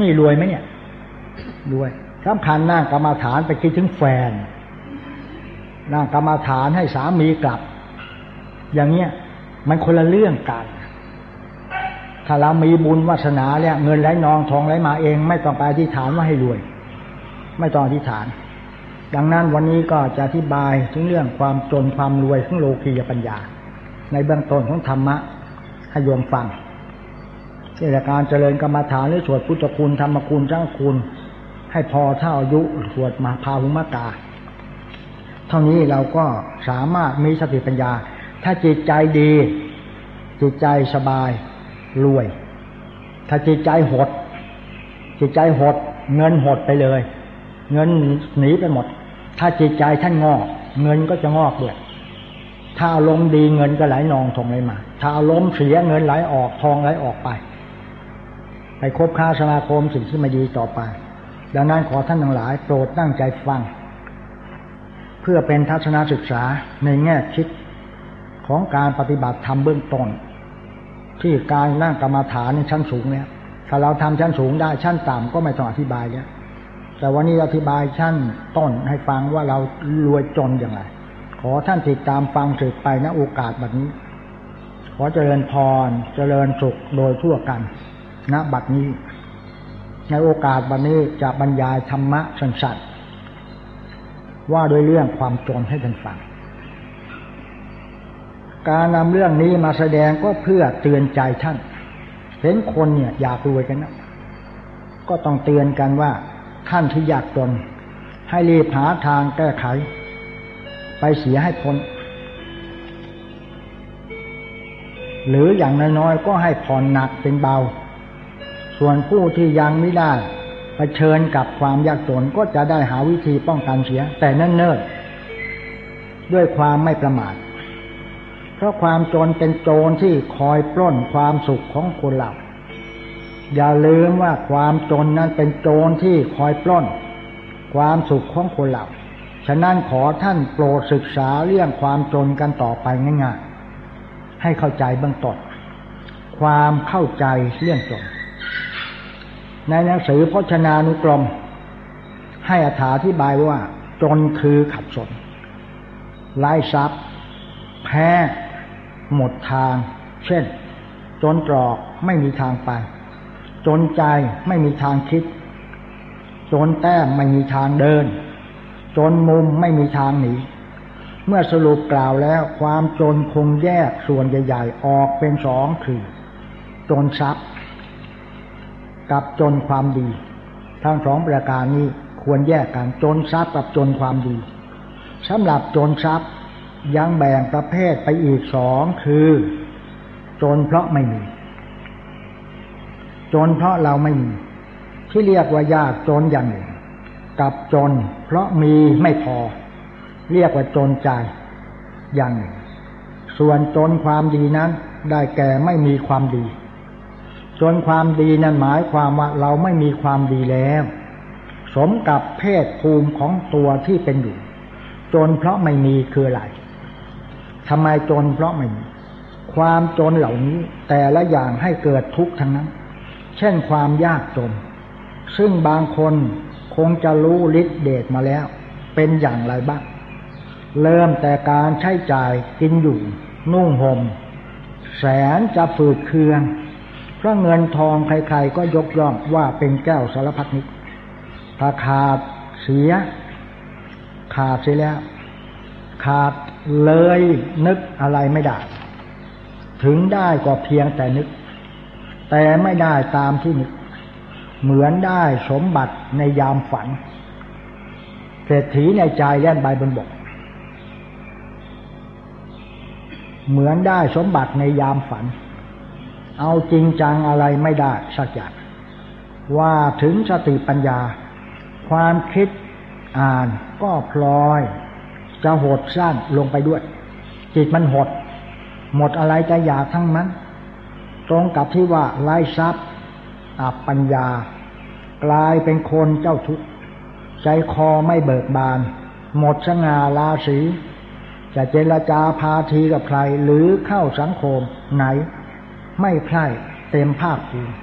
นี่รวยไหมเนี่ยรวยสำคัญนั่งกรรมฐานไปคิดถึงแฟนนั่งกรรมฐานให้สามีกลับ อย่างเงี้ยมันคนละเรื่องกัน ถ้าเรามีบุญวาสนาเนี่ยเงินไหลนองทองไหลมาเอง ไม่ต้องไปอธิษฐานว่าให้รวย ไม่ต้องอธิษฐาน ดังนั้นวันนี้ก็จะอธิบายถึงเรื่องความจนความรวยของโลกียปัญญา ในเบื้องต้นของธรรมะให้โยมฟังเรื่องการเจริญกรรมฐานหรือสวดพุทธคุณธรรมคุณจ้างคุณ ให้พอเท่าอายุสวดมาพาหุมกาเท่านี้เราก็สามารถมีสติปัญญา ถ้าจิตใจดี จิตใจสบาย รวย ถ้าจิตใจหด จิตใจหด เงินหดไปเลย เงินหนีไปหมด ถ้าจิตใจท่านงอก เงินก็จะงอกด้วยถ้าอารมณ์ดีเงินก็ไหลนองทองไหลมา ถ้าอารมณ์เสียเงินไหลออกทองไหลออกไป ไปคบค้าสมาคมสิ่งที่ไม่ดีต่อไป ดังนั้นขอท่านทั้งหลายโปรดตั้งใจฟัง เพื่อเป็นทัศนศึกษาในแง่คิดของการปฏิบัติธรรมเบื้องต้น ที่การนั่งกรรมาฐานในชั้นสูงเนี่ย ถ้าเราทำชั้นสูงได้ชั้นต่ำก็ไม่ต้องอธิบายเนี่ยแต่วันนี้อธิบายชั้นต้นให้ฟังว่าเรารวยจนอย่างไร ขอท่านติดตามฟังสืบไปนะโอกาสแบบนี้ ขอเจริญพรเจริญสุขโดยทั่วกันณบัดนี้ ในโอกาสบัดนี้จะบรรยายธรรมะสั้นๆว่าโดยเรื่องความจนให้ท่านฟัง การนำเรื่องนี้มาแสดงก็เพื่อเตือนใจท่าน เห็นคนเนี่ยอยากรวยกันนะก็ต้องเตือนกันว่าท่านที่อยากจนให้รีบหาทางแก้ไข ไปเสียให้พ้นหรืออย่างน้อยๆก็ให้ผ่อนหนักเป็นเบา ส่วนผู้ที่ยังไม่ได้เผชิญกับความยากจนก็จะได้หาวิธีป้องกันเสีย แต่นั่นเนิ่นด้วยความไม่ประมาท ราะความจนเป็นโจรที่คอยปล้นความสุขของคนเราอย่าลืมว่าความจนนั้นเป็นโจรที่คอยปล้น ความสุขของคนเราฉะนั้นขอท่านโปรดศึกษาเรื่องความจนกันต่อไปง่ายๆ ให้เข้าใจเบื้องต้นความเข้าใจเรื่องจน ในหนังสือพจนานุกรม ให้อธิบายว่า จนคือขัดสนไร้ทรัพย์ แพ้ หมดทาง เช่น จนตรอกไม่มีทางไป จนใจไม่มีทางคิด จนแต้มไม่มีทางเดิน จนมุมไม่มีทางหนีเมื่อสรุปกล่าวแล้วความจนคงแยกส่วนใหญ่ๆ ออกเป็นสองคือ จนทรัพย์ กับจนความดี ทั้งสองประการนี้ควรแยกกันจนทรัพย์กับจนความดีสำหรับจนทรัพย์ ยังแบ่งประเภทไปอีกสองคือ จนเพราะไม่มี จนเพราะเราไม่มี ที่เรียกว่ายากจนอย่างหนึ่ง กับจนเพราะมีไม่พอ เรียกว่าจนใจอย่างหนึ่ง ส่วนจนความดีนั้น ได้แก่ไม่มีความดี จนความดีนั้นหมายความว่าเราไม่มีความดีแล้ว สมกับเพศภูมิของตัวที่เป็นอยู่จนเพราะไม่มีคืออะไร ทำไมจนเพราะไม่มีความจนเหล่านี้แต่ละอย่างให้เกิดทุกข์ทั้งนั้น เช่นความยากจน ซึ่งบางคนคงจะรู้ฤทธิเดชมาแล้ว เป็นอย่างไรบ้าง เริ่มแต่การใช้จ่ายกินอยู่ นุ่งหม่มแสนจะฝืดเคือง เพราะเงินทองใครๆก็ยกย่องว่าเป็นแก้วสารพัดนิดถ้าขาดเสีย ขาดเสียแล้ว ขาดเลยนึกอะไรไม่ได้ ถึงได้ก็เพียงแต่นึก แต่ไม่ได้ตามที่นึก เหมือนได้สมบัติในยามฝัน เศรษฐีในใจแล่นใบบนบก เหมือนได้สมบัติในยามฝัน เอาจริงจังอะไรไม่ได้สักอย่างว่าถึงสติปัญญา ความคิดอ่านก็พลอย จะโหดสั้นลงไปด้วย จิตมันหด หมดอะไรจะอยากทั้งนั้น ตรงกับที่ว่าไร้ทรัพย์อับปัญญา กลายเป็นคนเจ้าทุกข์ใจคอไม่เบิกบาน หมดสง่าราศีจะเจรจาพาทีกับใคร หรือเข้าสังคมไหน ไม่ใช่เต็มภาคภูมิ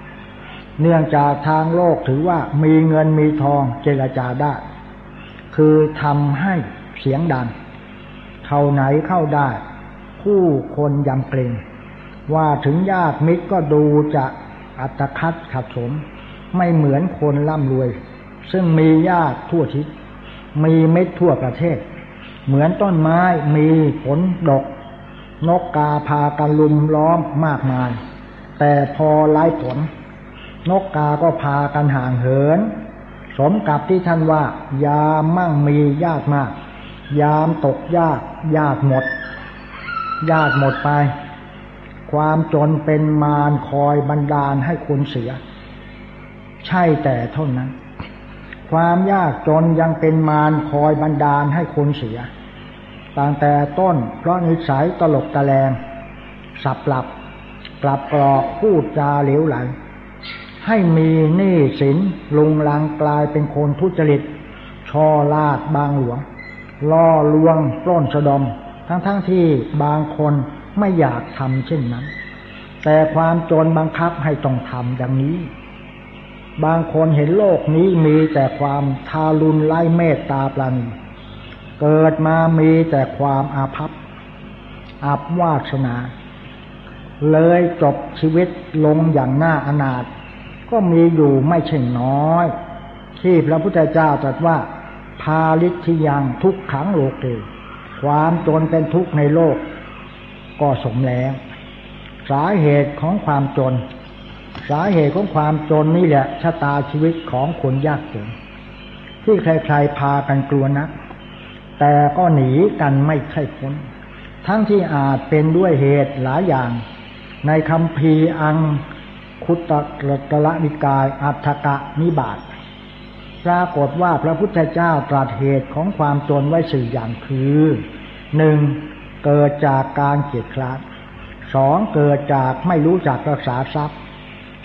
เนื่องจากทางโลกถือว่ามีเงินมีทองเจรจาได้ คือทำให้ เสียงดัง เข้าไหนเข้าได้ ผู้คนยำเกรงว่าถึงญาติมิตรก็ดูจะอัตคัดขัดสม ไม่เหมือนคนร่ำรวย ซึ่งมีญาติทั่วทิศมีเม็ดทั่วประเทศ เหมือนต้นไม้มีผลดก นกกาพากันลุมล้อมมากมาย แต่พอไล่ผล นกกาก็พากันห่างเหิน สมกับที่ท่านว่า ยามมั่งมีญาติมาก ยามตกยากญาติหมดญาติหมดไป ความจนเป็นมารคอยบันดาลให้คนเสีย ใช่แต่เท่านั้น ความยากจนยังเป็นมารคอยบันดาลให้คนเสียตั้งแต่ต้นเพราะนิสัยตลกตะแลงสับหลับกลับกรอกพูดจาเหลวไหล ให้มีหนี้สินลุงลังกลายเป็นคนทุจริตช่อลาดบางหลวง ล่อลวงปล้นสะดม ทั้งๆทที่บางคนไม่อยากทำเช่นนั้น แต่ความจนบังคับให้ต้องทำดังนี้ บางคนเห็นโลกนี้มีแต่ความทารุณไร้เมตตาปราณีเกิดมามีแต่ความอาภัพอับวาสนา เลยจบชีวิตลงอย่างหน่าอนาถก็มีอยู่ไม่ใช่น้อย ที่พระพุทธเจ้าตรัสว่า พาลิทยังทุกขังโลกเกความจนเป็นทุกข์ในโลก ก็สมแล้ว สาเหตุของความจน สาเหตุของความจนนี่แหละชะตาชีวิตของคนยากจนที่ใครๆพากันกลัวนัก แต่ก็หนีกันไม่ใช่พ้น ทั้งที่อาจเป็นด้วยเหตุหลายอย่าง ในคำพีอังคุตตระนิกายอัฏฐกะนิบาต ปรากฏว่าพระพุทธเจ้าตรัสเหตุของความจนไว้สี่อย่างคือหนึ่งเกิดจากการเกียดคร้านสองเกิดจากไม่รู้จักรักษาทรัพย์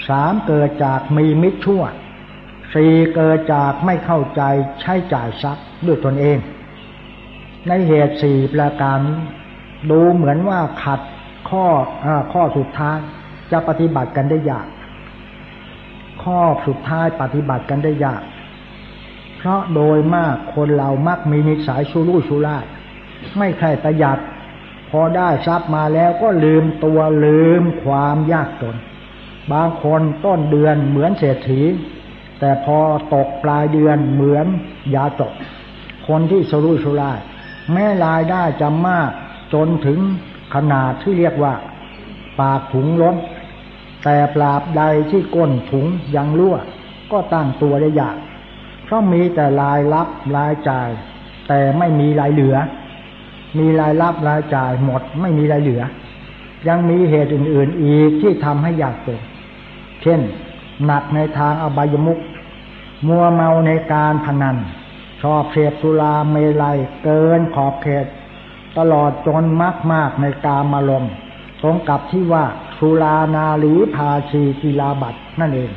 สามเกิดจากมีมิตรชั่วสี่เกิดจากไม่เข้าใจใช้จ่ายทรัพย์ด้วยตนเอง ในเหตุสี่ประการดูเหมือนว่าขัดข้ออข้อสุดท้ายจะปฏิบัติกันได้ยาก ข้อสุดท้ายปฏิบัติกันได้ยาก เพราะโดยมากคนเรามักมีนิสัยชูรุ่ยชูร่ายไม่ใครประหยัด พอได้ทรัพย์มาแล้วก็ลืมตัวลืมความยากจน บางคนต้นเดือนเหมือนเศรษฐี แต่พอตกปลายเดือนเหมือนยาจบคนที่สรุสุร่ายแม้รายได้จะมากจนถึงขนาดที่เรียกว่า ปากถุงล้น แต่ปราบใดที่ก้นถุงยังรั่ว ก็ตั้งตัวได้ยาก เพราะมีแต่รายรับรายจ่าย แต่ไม่มีรายเหลือ มีรายรับรายจ่ายหมด ไม่มีรายเหลือ ยังมีเหตุอื่น ๆ อีกที่ทำให้ยากจนเช่น หนักในทางอบายมุกมัวเมาในการพนัน ชอบเสพสุราเมลัยเกินขอบเขต ตลอดจนมากมากในกามาลมตรงกับที่ว่าสุรานาลีพาชีกีลาบัตนั่นเอง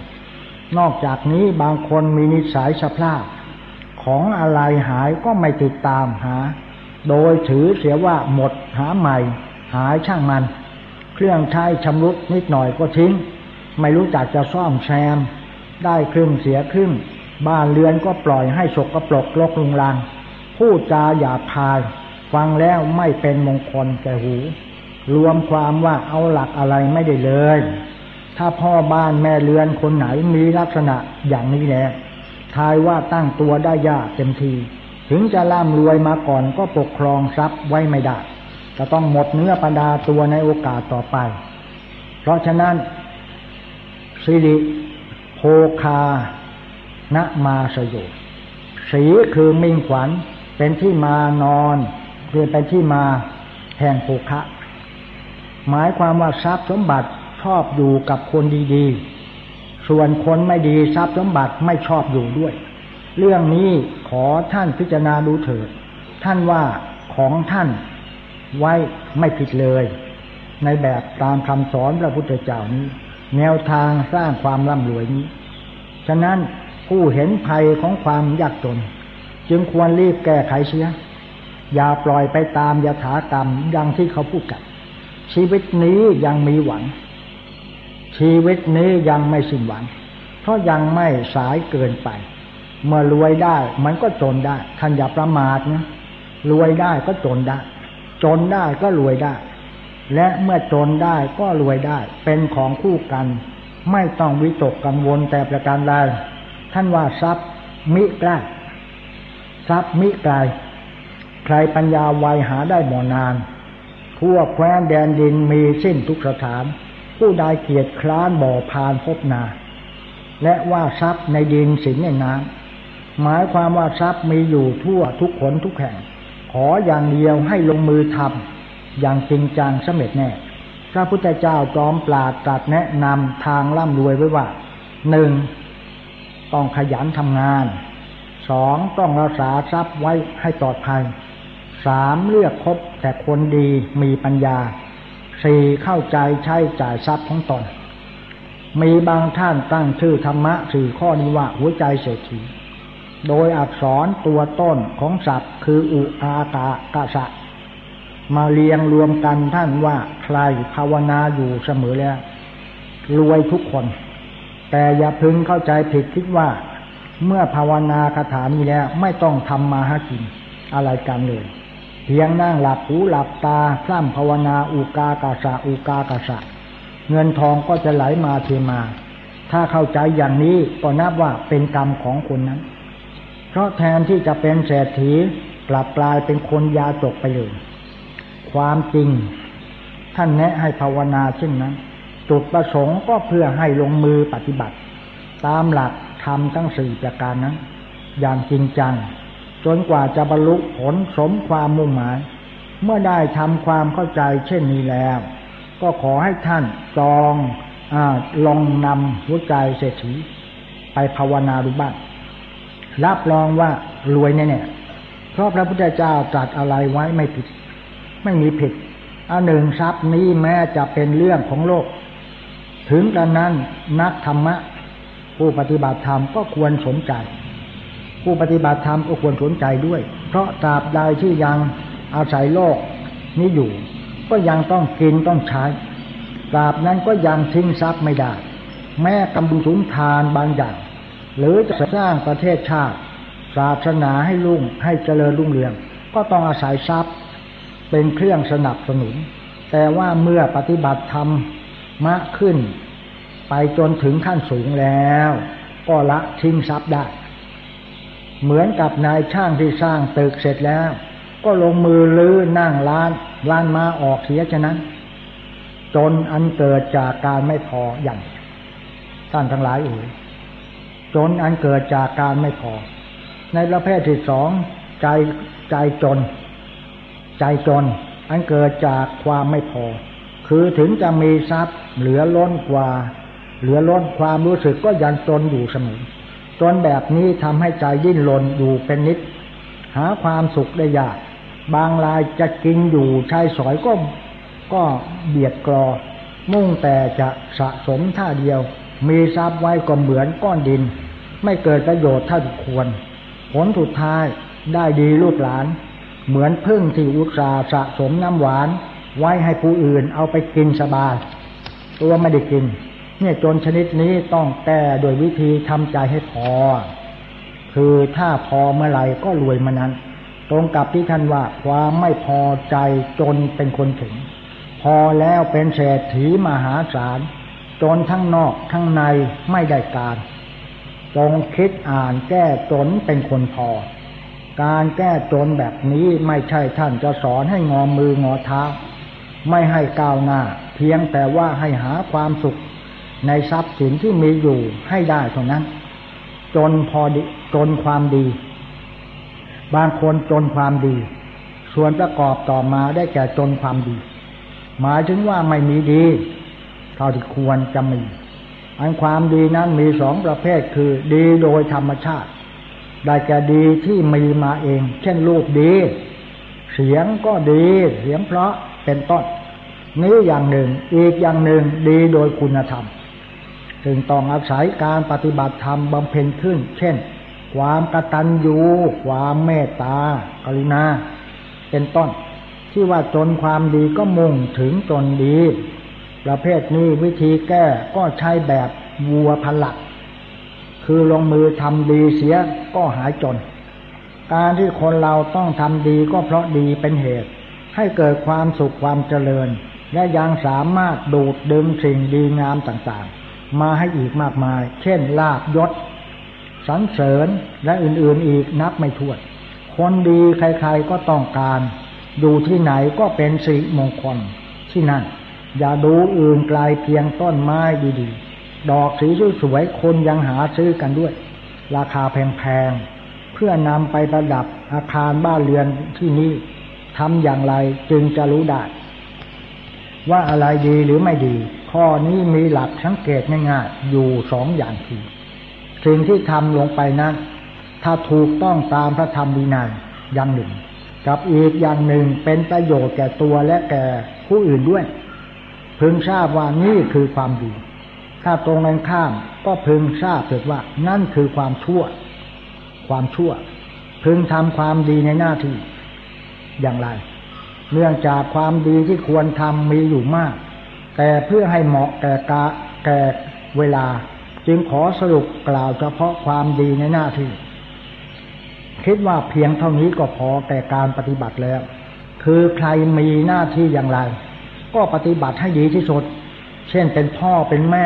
นอกจากนี้บางคนมีนิสัยสะพลาของอะไรหายก็ไม่ติดตามหา โดยถือเสียว่าหมดหาใหม่ หายช่างมัน เครื่องใช้ชำรุดนิดหน่อยก็ทิ้ง ไม่รู้จักจะซ่อมแซม ได้ครึ่งเสียครึ่ง บ้านเรือนก็ปล่อยให้สกรปรกลกลุงลังพูดจาหยาบคาย ฟังแล้วไม่เป็นมงคลแก่หู รวมความว่าเอาหลักอะไรไม่ได้เลย ถ้าพ่อบ้านแม่เรือนคนไหนมีลักษณะอย่างนี้แหละทายว่าตั้งตัวได้ยากเต็มที ถึงจะร่ำรวยมาก่อนก็ปกครองทรัพย์ไว้ไม่ได้จะต้องหมดเนื้อประดาตัวในโอกาสต่อไป เพราะฉะนั้นสิริโภคาณมาสยบสีคือมิ่งขวัญเป็นที่มานอนเรียนเป็นที่มาแห่งโภคะ หมายความว่าทรัพย์สมบัติ ชอบอยู่กับคนดีๆ ส่วนคนไม่ดีทรัพย์สมบัติไม่ชอบอยู่ด้วย เรื่องนี้ขอท่านพิจารณาดูเถิด ท่านว่าของท่านไว้ไม่ผิดเลย ในแบบตามคำสอนพระพุทธเจ้านี้ แนวทางสร้างความร่ำรวยนี้ ฉะนั้นผู้เห็นภัยของความยากจน จึงควรรีบแก้ไขเสียอย่าปล่อยไปตามยถากรรมดังที่เขาพูดกันชีวิตนี้ยังมีหวัง ชีวิตนี้ยังไม่สิ้นหวัง เพราะยังไม่สายเกินไป เมื่อรวยได้มันก็จนได้ ท่านอย่าประมาทนะรวยได้ก็จนได้ จนได้ก็รวยได้ และเมื่อจนได้ก็รวยได้ เป็นของคู่กัน ไม่ต้องวิตกกังวลแต่ประการใดท่านว่าทรัพย์มิใกล้ทรัพย์มิไกลใครปัญญาไวหาได้หมอนาน ทั่วแคว้นแดนดินมีสิ้นทุกสถาน ผู้ใดเกียรติคร้านบ่อพานพบนา และว่าทรัพย์ในดินสินในน้ำหมายความว่าทรัพย์มีอยู่ทั่วทุกขนทุกแห่ง ขออย่างเดียวให้ลงมือทำอย่างจริงจังสำเร็จแน่ พระพุทธเจ้าจอมปราดตรัสแนะนำทางร่ำรวยไว้ว่าหนึ่งต้องขยันทำงานสองต้องรักษาทรัพย์ไว้ให้ปลอดภัยสามเลือกคบแต่คนดีมีปัญญา สี่เข้าใจใช้จ่ายทรัพย์ของตนมีบางท่านตั้งชื่อธรรมะสี่ข้อนี้ว่าหัวใจเศรษฐีโดยอักษรตัวต้นของศัพท์ คืออุอากากะสะมาเรียงรวมกันท่านว่าใครภาวนาอยู่เสมอแล้วรวยทุกคน แต่อย่าพึงเข้าใจผิดคิดว่า เมื่อภาวนาคาถานี้แล้วไม่ต้องทำมาหากินอะไรกันเลย เพียงนั่งหลับหูหลับตาพร่ำภาวนาอุกากาสะอุกากาสะเงินทองก็จะไหลมาเทมา ถ้าเข้าใจอย่างนี้ก็นับว่าเป็นกรรมของคนนั้น เพราะแทนที่จะเป็นเศรษฐีกลับกลายเป็นคนยาจกไปเลย ความจริง ท่านแนะให้ภาวนาเช่นนั้น จุดประสงค์ก็เพื่อให้ลงมือปฏิบัติ ตามหลักธรรมทั้งสี่ประการนั้น อย่างจริงจัง จนกว่าจะบรรลุผลสมความมุ่งหมาย เมื่อได้ทำความเข้าใจเช่นนี้แล้ว ก็ขอให้ท่านจองอลองนำหัวใจเศรษฐีไปภาวนาดูบ้างรับรองว่ารวยแน่ๆเพราะพระพุทธเจ้าตรัสอะไรไว้ไม่ผิด ไม่มีผิดอันหนึ่งทรัพย์นี้แม้จะเป็นเรื่องของโลก ถึงกระนั้นนักธรรมะ ผู้ปฏิบัติธรรมก็ควรสนใจ ผู้ปฏิบัติธรรมก็ควรสนใจด้วย เพราะตราบใดที่ยังอาศัยโลกนี้อยู่ ก็ยังต้องกินต้องใช้ตราบนั้นก็ยังทิ้งทรัพย์ไม่ได้ แม้กำบุญสุนทานบางอย่าง หรือจะสร้างประเทศชาติ ศาสนาให้รุ่งให้เจริญรุ่งเรือง ก็ต้องอาศัยทรัพย์ เป็นเครื่องสนับสนุน แต่ว่าเมื่อปฏิบัติธรรมมากขึ้น ไปจนถึงขั้นสูงแล้ว ก็ละทิ้งทรัพย์ได้ เหมือนกับนายช่างที่สร้างตึกเสร็จแล้ว ก็ลงมือลื้อนั่งร้านร้านมาออกเสียฉะนั้น จนอันเกิดจากการไม่พออย่างท่านทั้งหลายเอ่ยจนอันเกิดจากการไม่พอ ในประเภทที่สองใจใจจน ใจจน อันเกิดจากความไม่พอ คือถึงจะมีทรัพย์เหลือล้นกว่า เหลือล้นความรู้สึกก็ยังจนอยู่เสมอ จนแบบนี้ทำให้ใจดิ้นรนอยู่เป็นนิด หาความสุขได้ยาก บางรายจะกินอยู่ชายสอยก็ก็เบียดกรอ มุ่งแต่จะสะสมท่าเดียว มีทรัพย์ไว้ก็เหมือนก้อนดิน ไม่เกิดประโยชน์เท่าที่ควร ผลสุดท้ายได้ดีลูกหลาน เหมือนพึ่งที่อุตสาสะสมน้ำหวาน ไว้ให้ผู้อื่นเอาไปกินสบาย ตัวไม่ได้กิน เนี่ยจนชนิดนี้ต้องแก้โดยวิธีทำใจให้พอ คือถ้าพอเมื่อไหร่ก็รวยมานั้น ตรงกับที่ท่านว่าความไม่พอใจจนเป็นคนถึง พอแล้วเป็นเศรษฐีมหาศาลจนทั้งนอกทั้งในไม่ได้การจงคิดอ่านแก้จนเป็นคนพอ การแก้จนแบบนี้ไม่ใช่ท่านจะสอนให้งอมืองอเท้า ไม่ให้ก้าวหน้า เพียงแต่ว่าให้หาความสุข ในทรัพย์สินที่มีอยู่ให้ได้เท่านั้น จนพอดีจนความดี บางคนจนความดี ส่วนประกอบต่อมาได้แก่จนความดี หมายถึงว่าไม่มีดี เท่าที่ควรจะมีอันความดีนั้นมีสองประเภทคือดีโดยธรรมชาติ ได้แก่ดีที่มีมาเอง เช่นรูปดี เสียงก็ดีเสียงเพราะเป็นต้นนี้อย่างหนึ่ง อีกอย่างหนึ่งดีโดยคุณธรรม จึงต้องอาศัยการปฏิบัติธรรมบำเพ็ญขึ้น เช่น ความกตัญญู ความเมตตา กรุณา เป็นต้น ที่ว่าจนความดีก็มุ่งถึงจนดี ประเภทนี้วิธีแก้ก็ใช้แบบวัวพันหลัก คือลงมือทำดีเสียก็หายจน การที่คนเราต้องทำดีก็เพราะดีเป็นเหตุ ให้เกิดความสุขความเจริญ และยังสามารถดูดดึงสิ่งดีงามต่างๆ มาให้อีกมากมาย เช่น ลาบยศสรรเสริญและอื่นๆอีกนับไม่ถ้วน คนดีใครๆก็ต้องการอยู่ที่ไหนก็เป็นสิมงคลที่นั่น อย่าดูอื่นไกลเพียงต้นไม้ดีๆ ดอกสีสวยๆคนยังหาซื้อกันด้วย ราคาแพงๆ เพื่อนำไปประดับอาคารบ้านเรือนที่นี่ทำอย่างไรจึงจะรู้ได้ ว่าอะไรดีหรือไม่ดีข้อนี้มีหลักสังเกตง่ายๆอยู่สองอย่างคือสิ่งที่ทำลงไปนั้น ถ้าถูกต้องตามพระธรรมวินัยอย่างหนึ่ง กับอีกอย่างหนึ่งเป็นประโยชน์แก่ตัวและแก่ผู้อื่นด้วย พึงทราบว่านี่คือความดี ถ้าตรงกันข้ามก็พึงทราบเถิดว่านั่นคือความชั่วคความชั่ว พึงทำความดีในหน้าที่อย่างไร เนื่องจากความดีที่ควรทำมีอยู่มาก แต่เพื่อให้เหมาะแก่กะแก่เวลา จึงขอสรุปกล่าวเฉพาะความดีในหน้าที่ คิดว่าเพียงเท่านี้ก็พอแก่การปฏิบัติแล้ว คือใครมีหน้าที่อย่างไร ก็ปฏิบัติให้ดีที่สุด เช่นเป็นพ่อเป็นแม่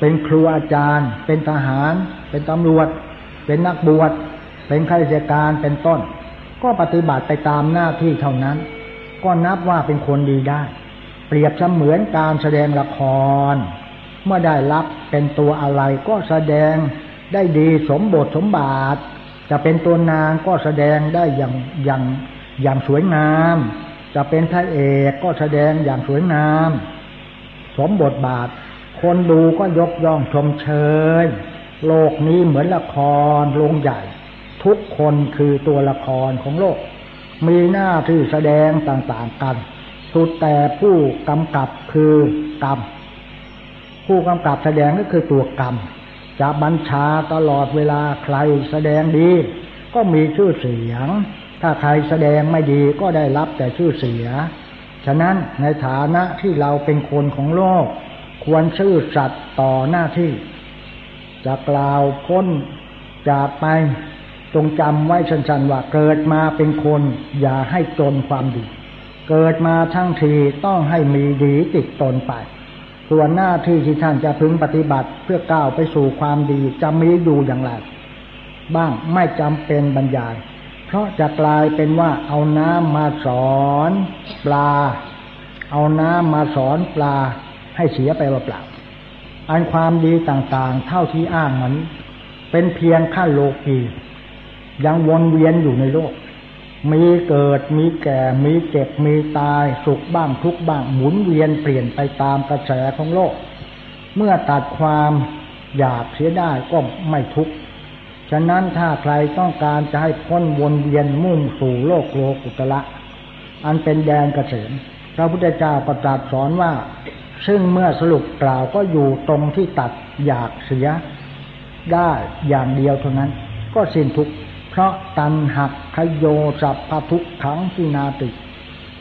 เป็นครูอาจารย์ เป็นทหาร เป็นตำรวจ เป็นนักบวชเป็นข้าราชการเป็นต้น ก็ปฏิบัติไปตามหน้าที่เท่านั้น ก็นับว่าเป็นคนดีได้ รียบเสมือนการแสดงละคร เมื่อได้รับเป็นตัวอะไรก็แสดงได้ดีสมบทสมบาท จะเป็นตัวนางก็แสดงได้อย่างอย่างอย่างสวยงาม จะเป็นพระเอกก็แสดงอย่างสวยงาม สมบทบาท คนดูก็ยกย่องชมเชยโลกนี้เหมือนละครโรงใหญ่ ทุกคนคือตัวละครของโลก มีหน้าที่แสดงต่างๆกัน สุดแต่ผู้กำกับคือกรรม ผู้กำกับแสดงก็คือตัวกรรม จะบัญชาตลอดเวลาใครแสดงดี ก็มีชื่อเสียง ถ้าใครแสดงไม่ดีก็ได้รับแต่ชื่อเสีย ฉะนั้นในฐานะที่เราเป็นคนของโลก ควรชื่อสัตย์ต่อหน้าที่ จะกล่าวพ้นจากไปจงจำไว้ชันๆว่าเกิดมาเป็นคน อย่าให้จนความดี เกิดมาทั้งทีต้องให้มีดีติดตนไป ส่วนหน้าที่ที่ท่านจะพึงปฏิบัติเพื่อก้าวไปสู่ความดีจะมีอยู่อย่างไรบ้างไม่จำเป็นบรรยาย เพราะจะกลายเป็นว่าเอาน้ำมาสอนปลา เอาน้ำมาสอนปลาให้เสียไปเปล่าๆอันความดีต่างๆ เท่าที่อ้างมัน เป็นเพียงขั้นโลกียังวนเวียนอยู่ในโลก มีเกิดมีแก่ มีเจ็บมีตายสุขบ้างทุกบ้างหมุนเวียนเปลี่ยนไปตามกระแสของโลก เมื่อตัดความอยากเสียได้ก็ไม่ทุกข์ฉะนั้นถ้าใครต้องการจะให้พ้นวนเวียนมุ่งสู่โลกโลกุตละ อันเป็นแดนเกษมพระพุทธเจ้าประตรัสสอนว่า ซึ่งเมื่อสรุปกล่าวก็อยู่ตรงที่ตัดอยากเสียได้อย่างเดียวเท่านั้น ก็สิ้นทุกข์ เพราะตันหักขโยสัพพทุกขังที่นาติ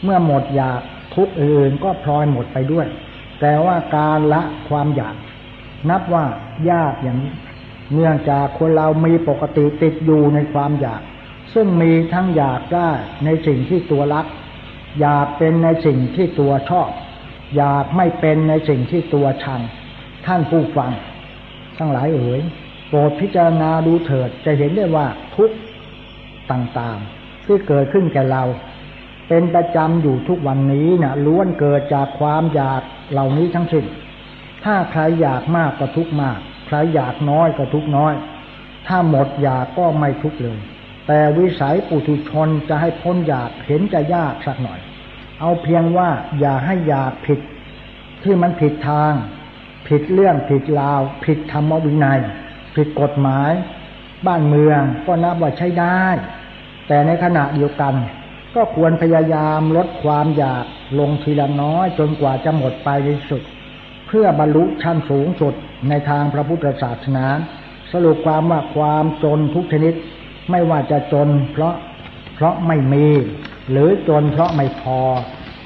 เมื่อหมดอยากทุกอื่นก็พลอยหมดไปด้วย แต่ว่าการละความอยาก นับว่ายากอย่างนี้ เนื่องจากคนเรามีปกติติดอยู่ในความอยาก ซึ่งมีทั้งอยากได้ในสิ่งที่ตัวรัก อยากเป็นในสิ่งที่ตัวชอบ อยากไม่เป็นในสิ่งที่ตัวชัง ท่านผู้ฟัง ทั้งหลายเอ๋ย โปรดพิจารณาดูเถิดจะเห็นได้ว่าทุกต่างๆ ที่เกิดขึ้นแก่เรา เป็นประจำอยู่ทุกวันนี้นะล้วนเกิดจากความอยากเหล่านี้ทั้งสิ้นถ้าใครอยากมากก็ทุกมาก ใครอยากน้อยก็ทุกน้อย ถ้าหมดอยากก็ไม่ทุกเลย แต่วิสัยปุถุชนจะให้พ้นอยากเห็นจะยากสักหน่อย เอาเพียงว่าอย่าให้อยากผิด ที่มันผิดทาง ผิดเรื่องผิดราว ผิดธรรมวินัย ผิดกฎหมาย บ้านเมืองก็นับว่าใช้ได้ แต่ในขณะเดียวกัน ก็ควรพยายามลดความอยากลงทีละน้อยจนกว่าจะหมดไปในสุด เพื่อบรรลุชั้นสูงสุดในทางพระพุทธศาสนา สรุปความว่าความจนทุกชนิด ไม่ว่าจะจนเพราะเพราะไม่มี หรือจนเพราะไม่พอ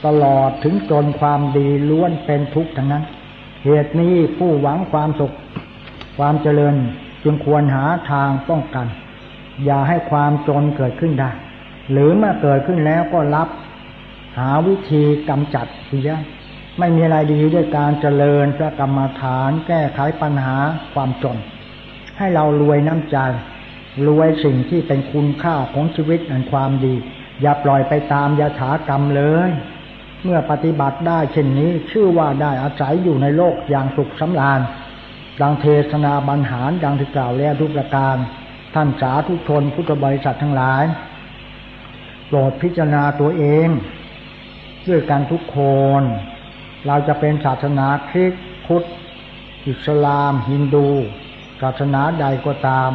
ตลอดถึงจนความดีล้วนเป็นทุกข์ทั้งนั้น เหตุนี้ผู้หวังความสุข ความเจริญจึงควรหาทางป้องกัน อย่าให้ความจนเกิดขึ้นได้ หรือเมื่อเกิดขึ้นแล้วก็รับ หาวิธีกำจัดเสียไม่มีอะไรดีด้วยการเจริญพระกรรมฐานแก้ไขปัญหาความจน ให้เรารวยน้ำใจรวยสิ่งที่เป็นคุณค่าของชีวิตอันความดี อย่าปล่อยไปตามยถากรรมเลย เมื่อปฏิบัติได้เช่นนี้ชื่อว่าได้อาศัยอยู่ในโลกอย่างสุขสำราญ ดังเทศนาบรรหารดังที่กล่าวแล้วทุกประการ ท่านสาธุชนพุทธบริษัททั้งหลาย โปรดพิจารณาตัวเอง ด้วยกันทุกคน เราจะเป็นศาสนาคริสต์พุทธอิสลาม ฮินดู ศาสนาใดก็ตาม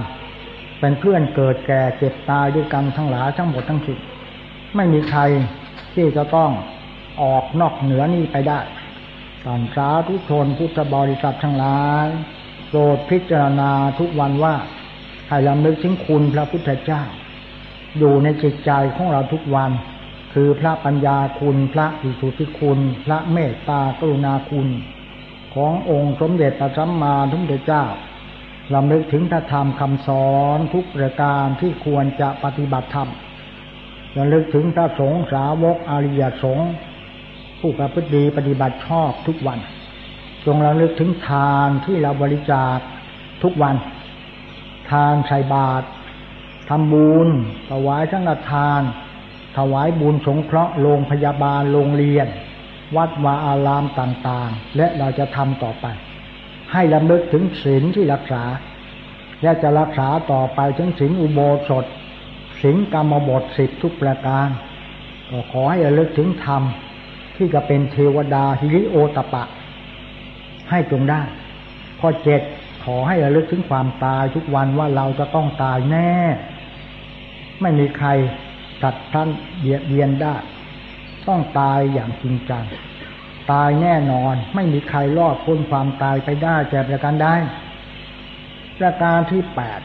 เป็นเพื่อนเกิดแก่เจ็บตายด้วยกันทั้งหลายทั้งหมดทั้งสิ้นไม่มีใครที่จะต้องออกนอกเหนือนี้ไปได้ ตอนสาธุชนพุทธบริษัททั้งหลายโปรดพิจารณาทุกวันว่าให้ลำลึกถึงคุณพระพุทธเจ้า อยู่ในจิตใจของเราทุกวัน คือพระปัญญาคุณพระอิสุทิคุณ พระเมตตากรุณาคุณ ขององค์สมเด็จพระสัมมาสัมพุทธเจ้าลำลึกถึงธรรมคำสอนทุกประการที่ควรจะปฏิบัติธรรมลำลึกถึงพระสงฆ์สาวกอริยสงฆ์ ผู้ประพฤติดีปฏิบัติชอบทุกวัน จงระลึกถึงทานที่เราบริจาคทุกวัน ทานใส่บาตรทำบุญถวายสังฆทาน ถวายบุญสงเคราะห์โรงพยาบาลโรงเรียน วัดวาอารามต่างๆ และเราจะทำต่อไป ให้ลำลึกถึงศีลที่รักษา และจะรักษาต่อไปถึงศีลอุโบสถศีลกรรมบทสิบทุกประการก็ขอให้ระลึกถึงธรรม ที่จะเป็นเทวดาฮิริโอตปะ ให้จงได้ ข้อเจ็ดขอให้ระลึกถึงความตายทุกวันว่าเราจะต้องตายแน่ ไม่มีใครตัดท่านเบียดเบียนได้ ต้องตายอย่างจริงจัง ตายแน่นอนไม่มีใครรอดพ้นความตายไปได้แต่ประการได้ประการที่แปด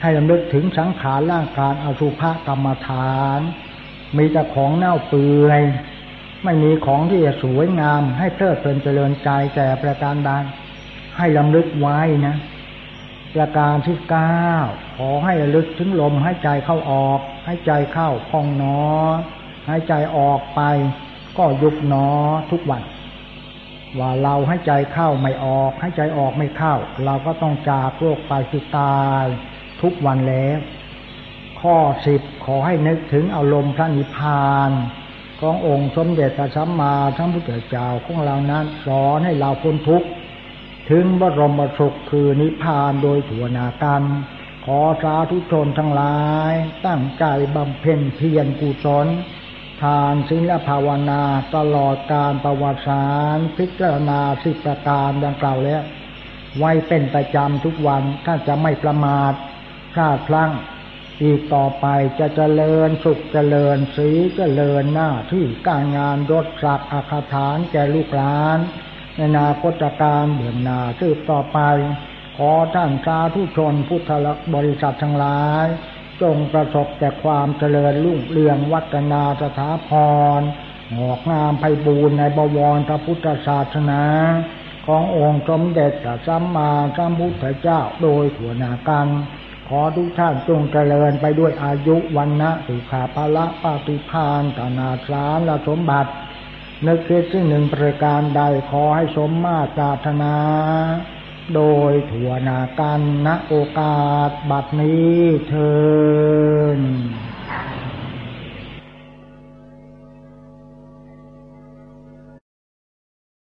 ให้ลำลึกถึงสังขารร่างกายอสุภกรรมฐาน มีแต่ของเน่าเปื่อย ไม่มีของที่จะสวยงาม ให้เพลิดเพลินเจริญใจแต่ประการใดให้ลำลึกไว้นะ ประการที่เก้าขอให้ระลึกถึงลมให้ใจเข้าออก ให้ใจเข้าพองนอให้ใจออกไป ก็ยุบนอทุกวัน ว่าเราให้ใจเข้าไม่ออก ให้ใจออกไม่เข้า เราก็ต้องจากโลกไปสิตาย ทุกวันแล้ว ข้อสิบขอให้นึกถึงอารมณ์พระนิพพาน ขององค์สมเด็จพระสัมมาสัมพุทธเจ้าของเรานั้นสอนให้เราพ้นทุกข์ ถึงบรมสุขคือนิพพานโดยถั่วนากันขอสาธุชนทั้งหลาย ตั้งใจบำเพ็ญเพียรกุศลทานศีลภาวนาตลอดการประวัติศาสตร์พิจารณาสิประการดังกล่าวแล้ว ไว้เป็นประจำทุกวันถ้าจะไม่ประมาทพลาดพลั้ง อีกต่อไปจะเจริญสุขเจริญสีเจริญหน้าที่การงานรถสักอาคาฐานแก่ลูกหลาน ในนาคตการเบื้องหน้าสืบต่อไป ขอท่านสาธุชนพุทธบริษัททั้งหลาย จงประสบแต่ความเจริญรุ่งเรืองวัฒนาสถาพรหอกงามไพบูรณ์ในบวรพระพุทธศาสนาขององค์สมเด็จพระสัมมาสัมพุทธเจ้าโดยถั่วนากัน ขอทุกท่านจงเจริญไปด้วยอายุวันนะสุขาภละปาติพานตนาครารละสมบัตินึกคิดซึ่งหนึ่งประการใดขอให้สมมาตราธนา โดยถั่วนากันณโอกาสบัดนี้เทิน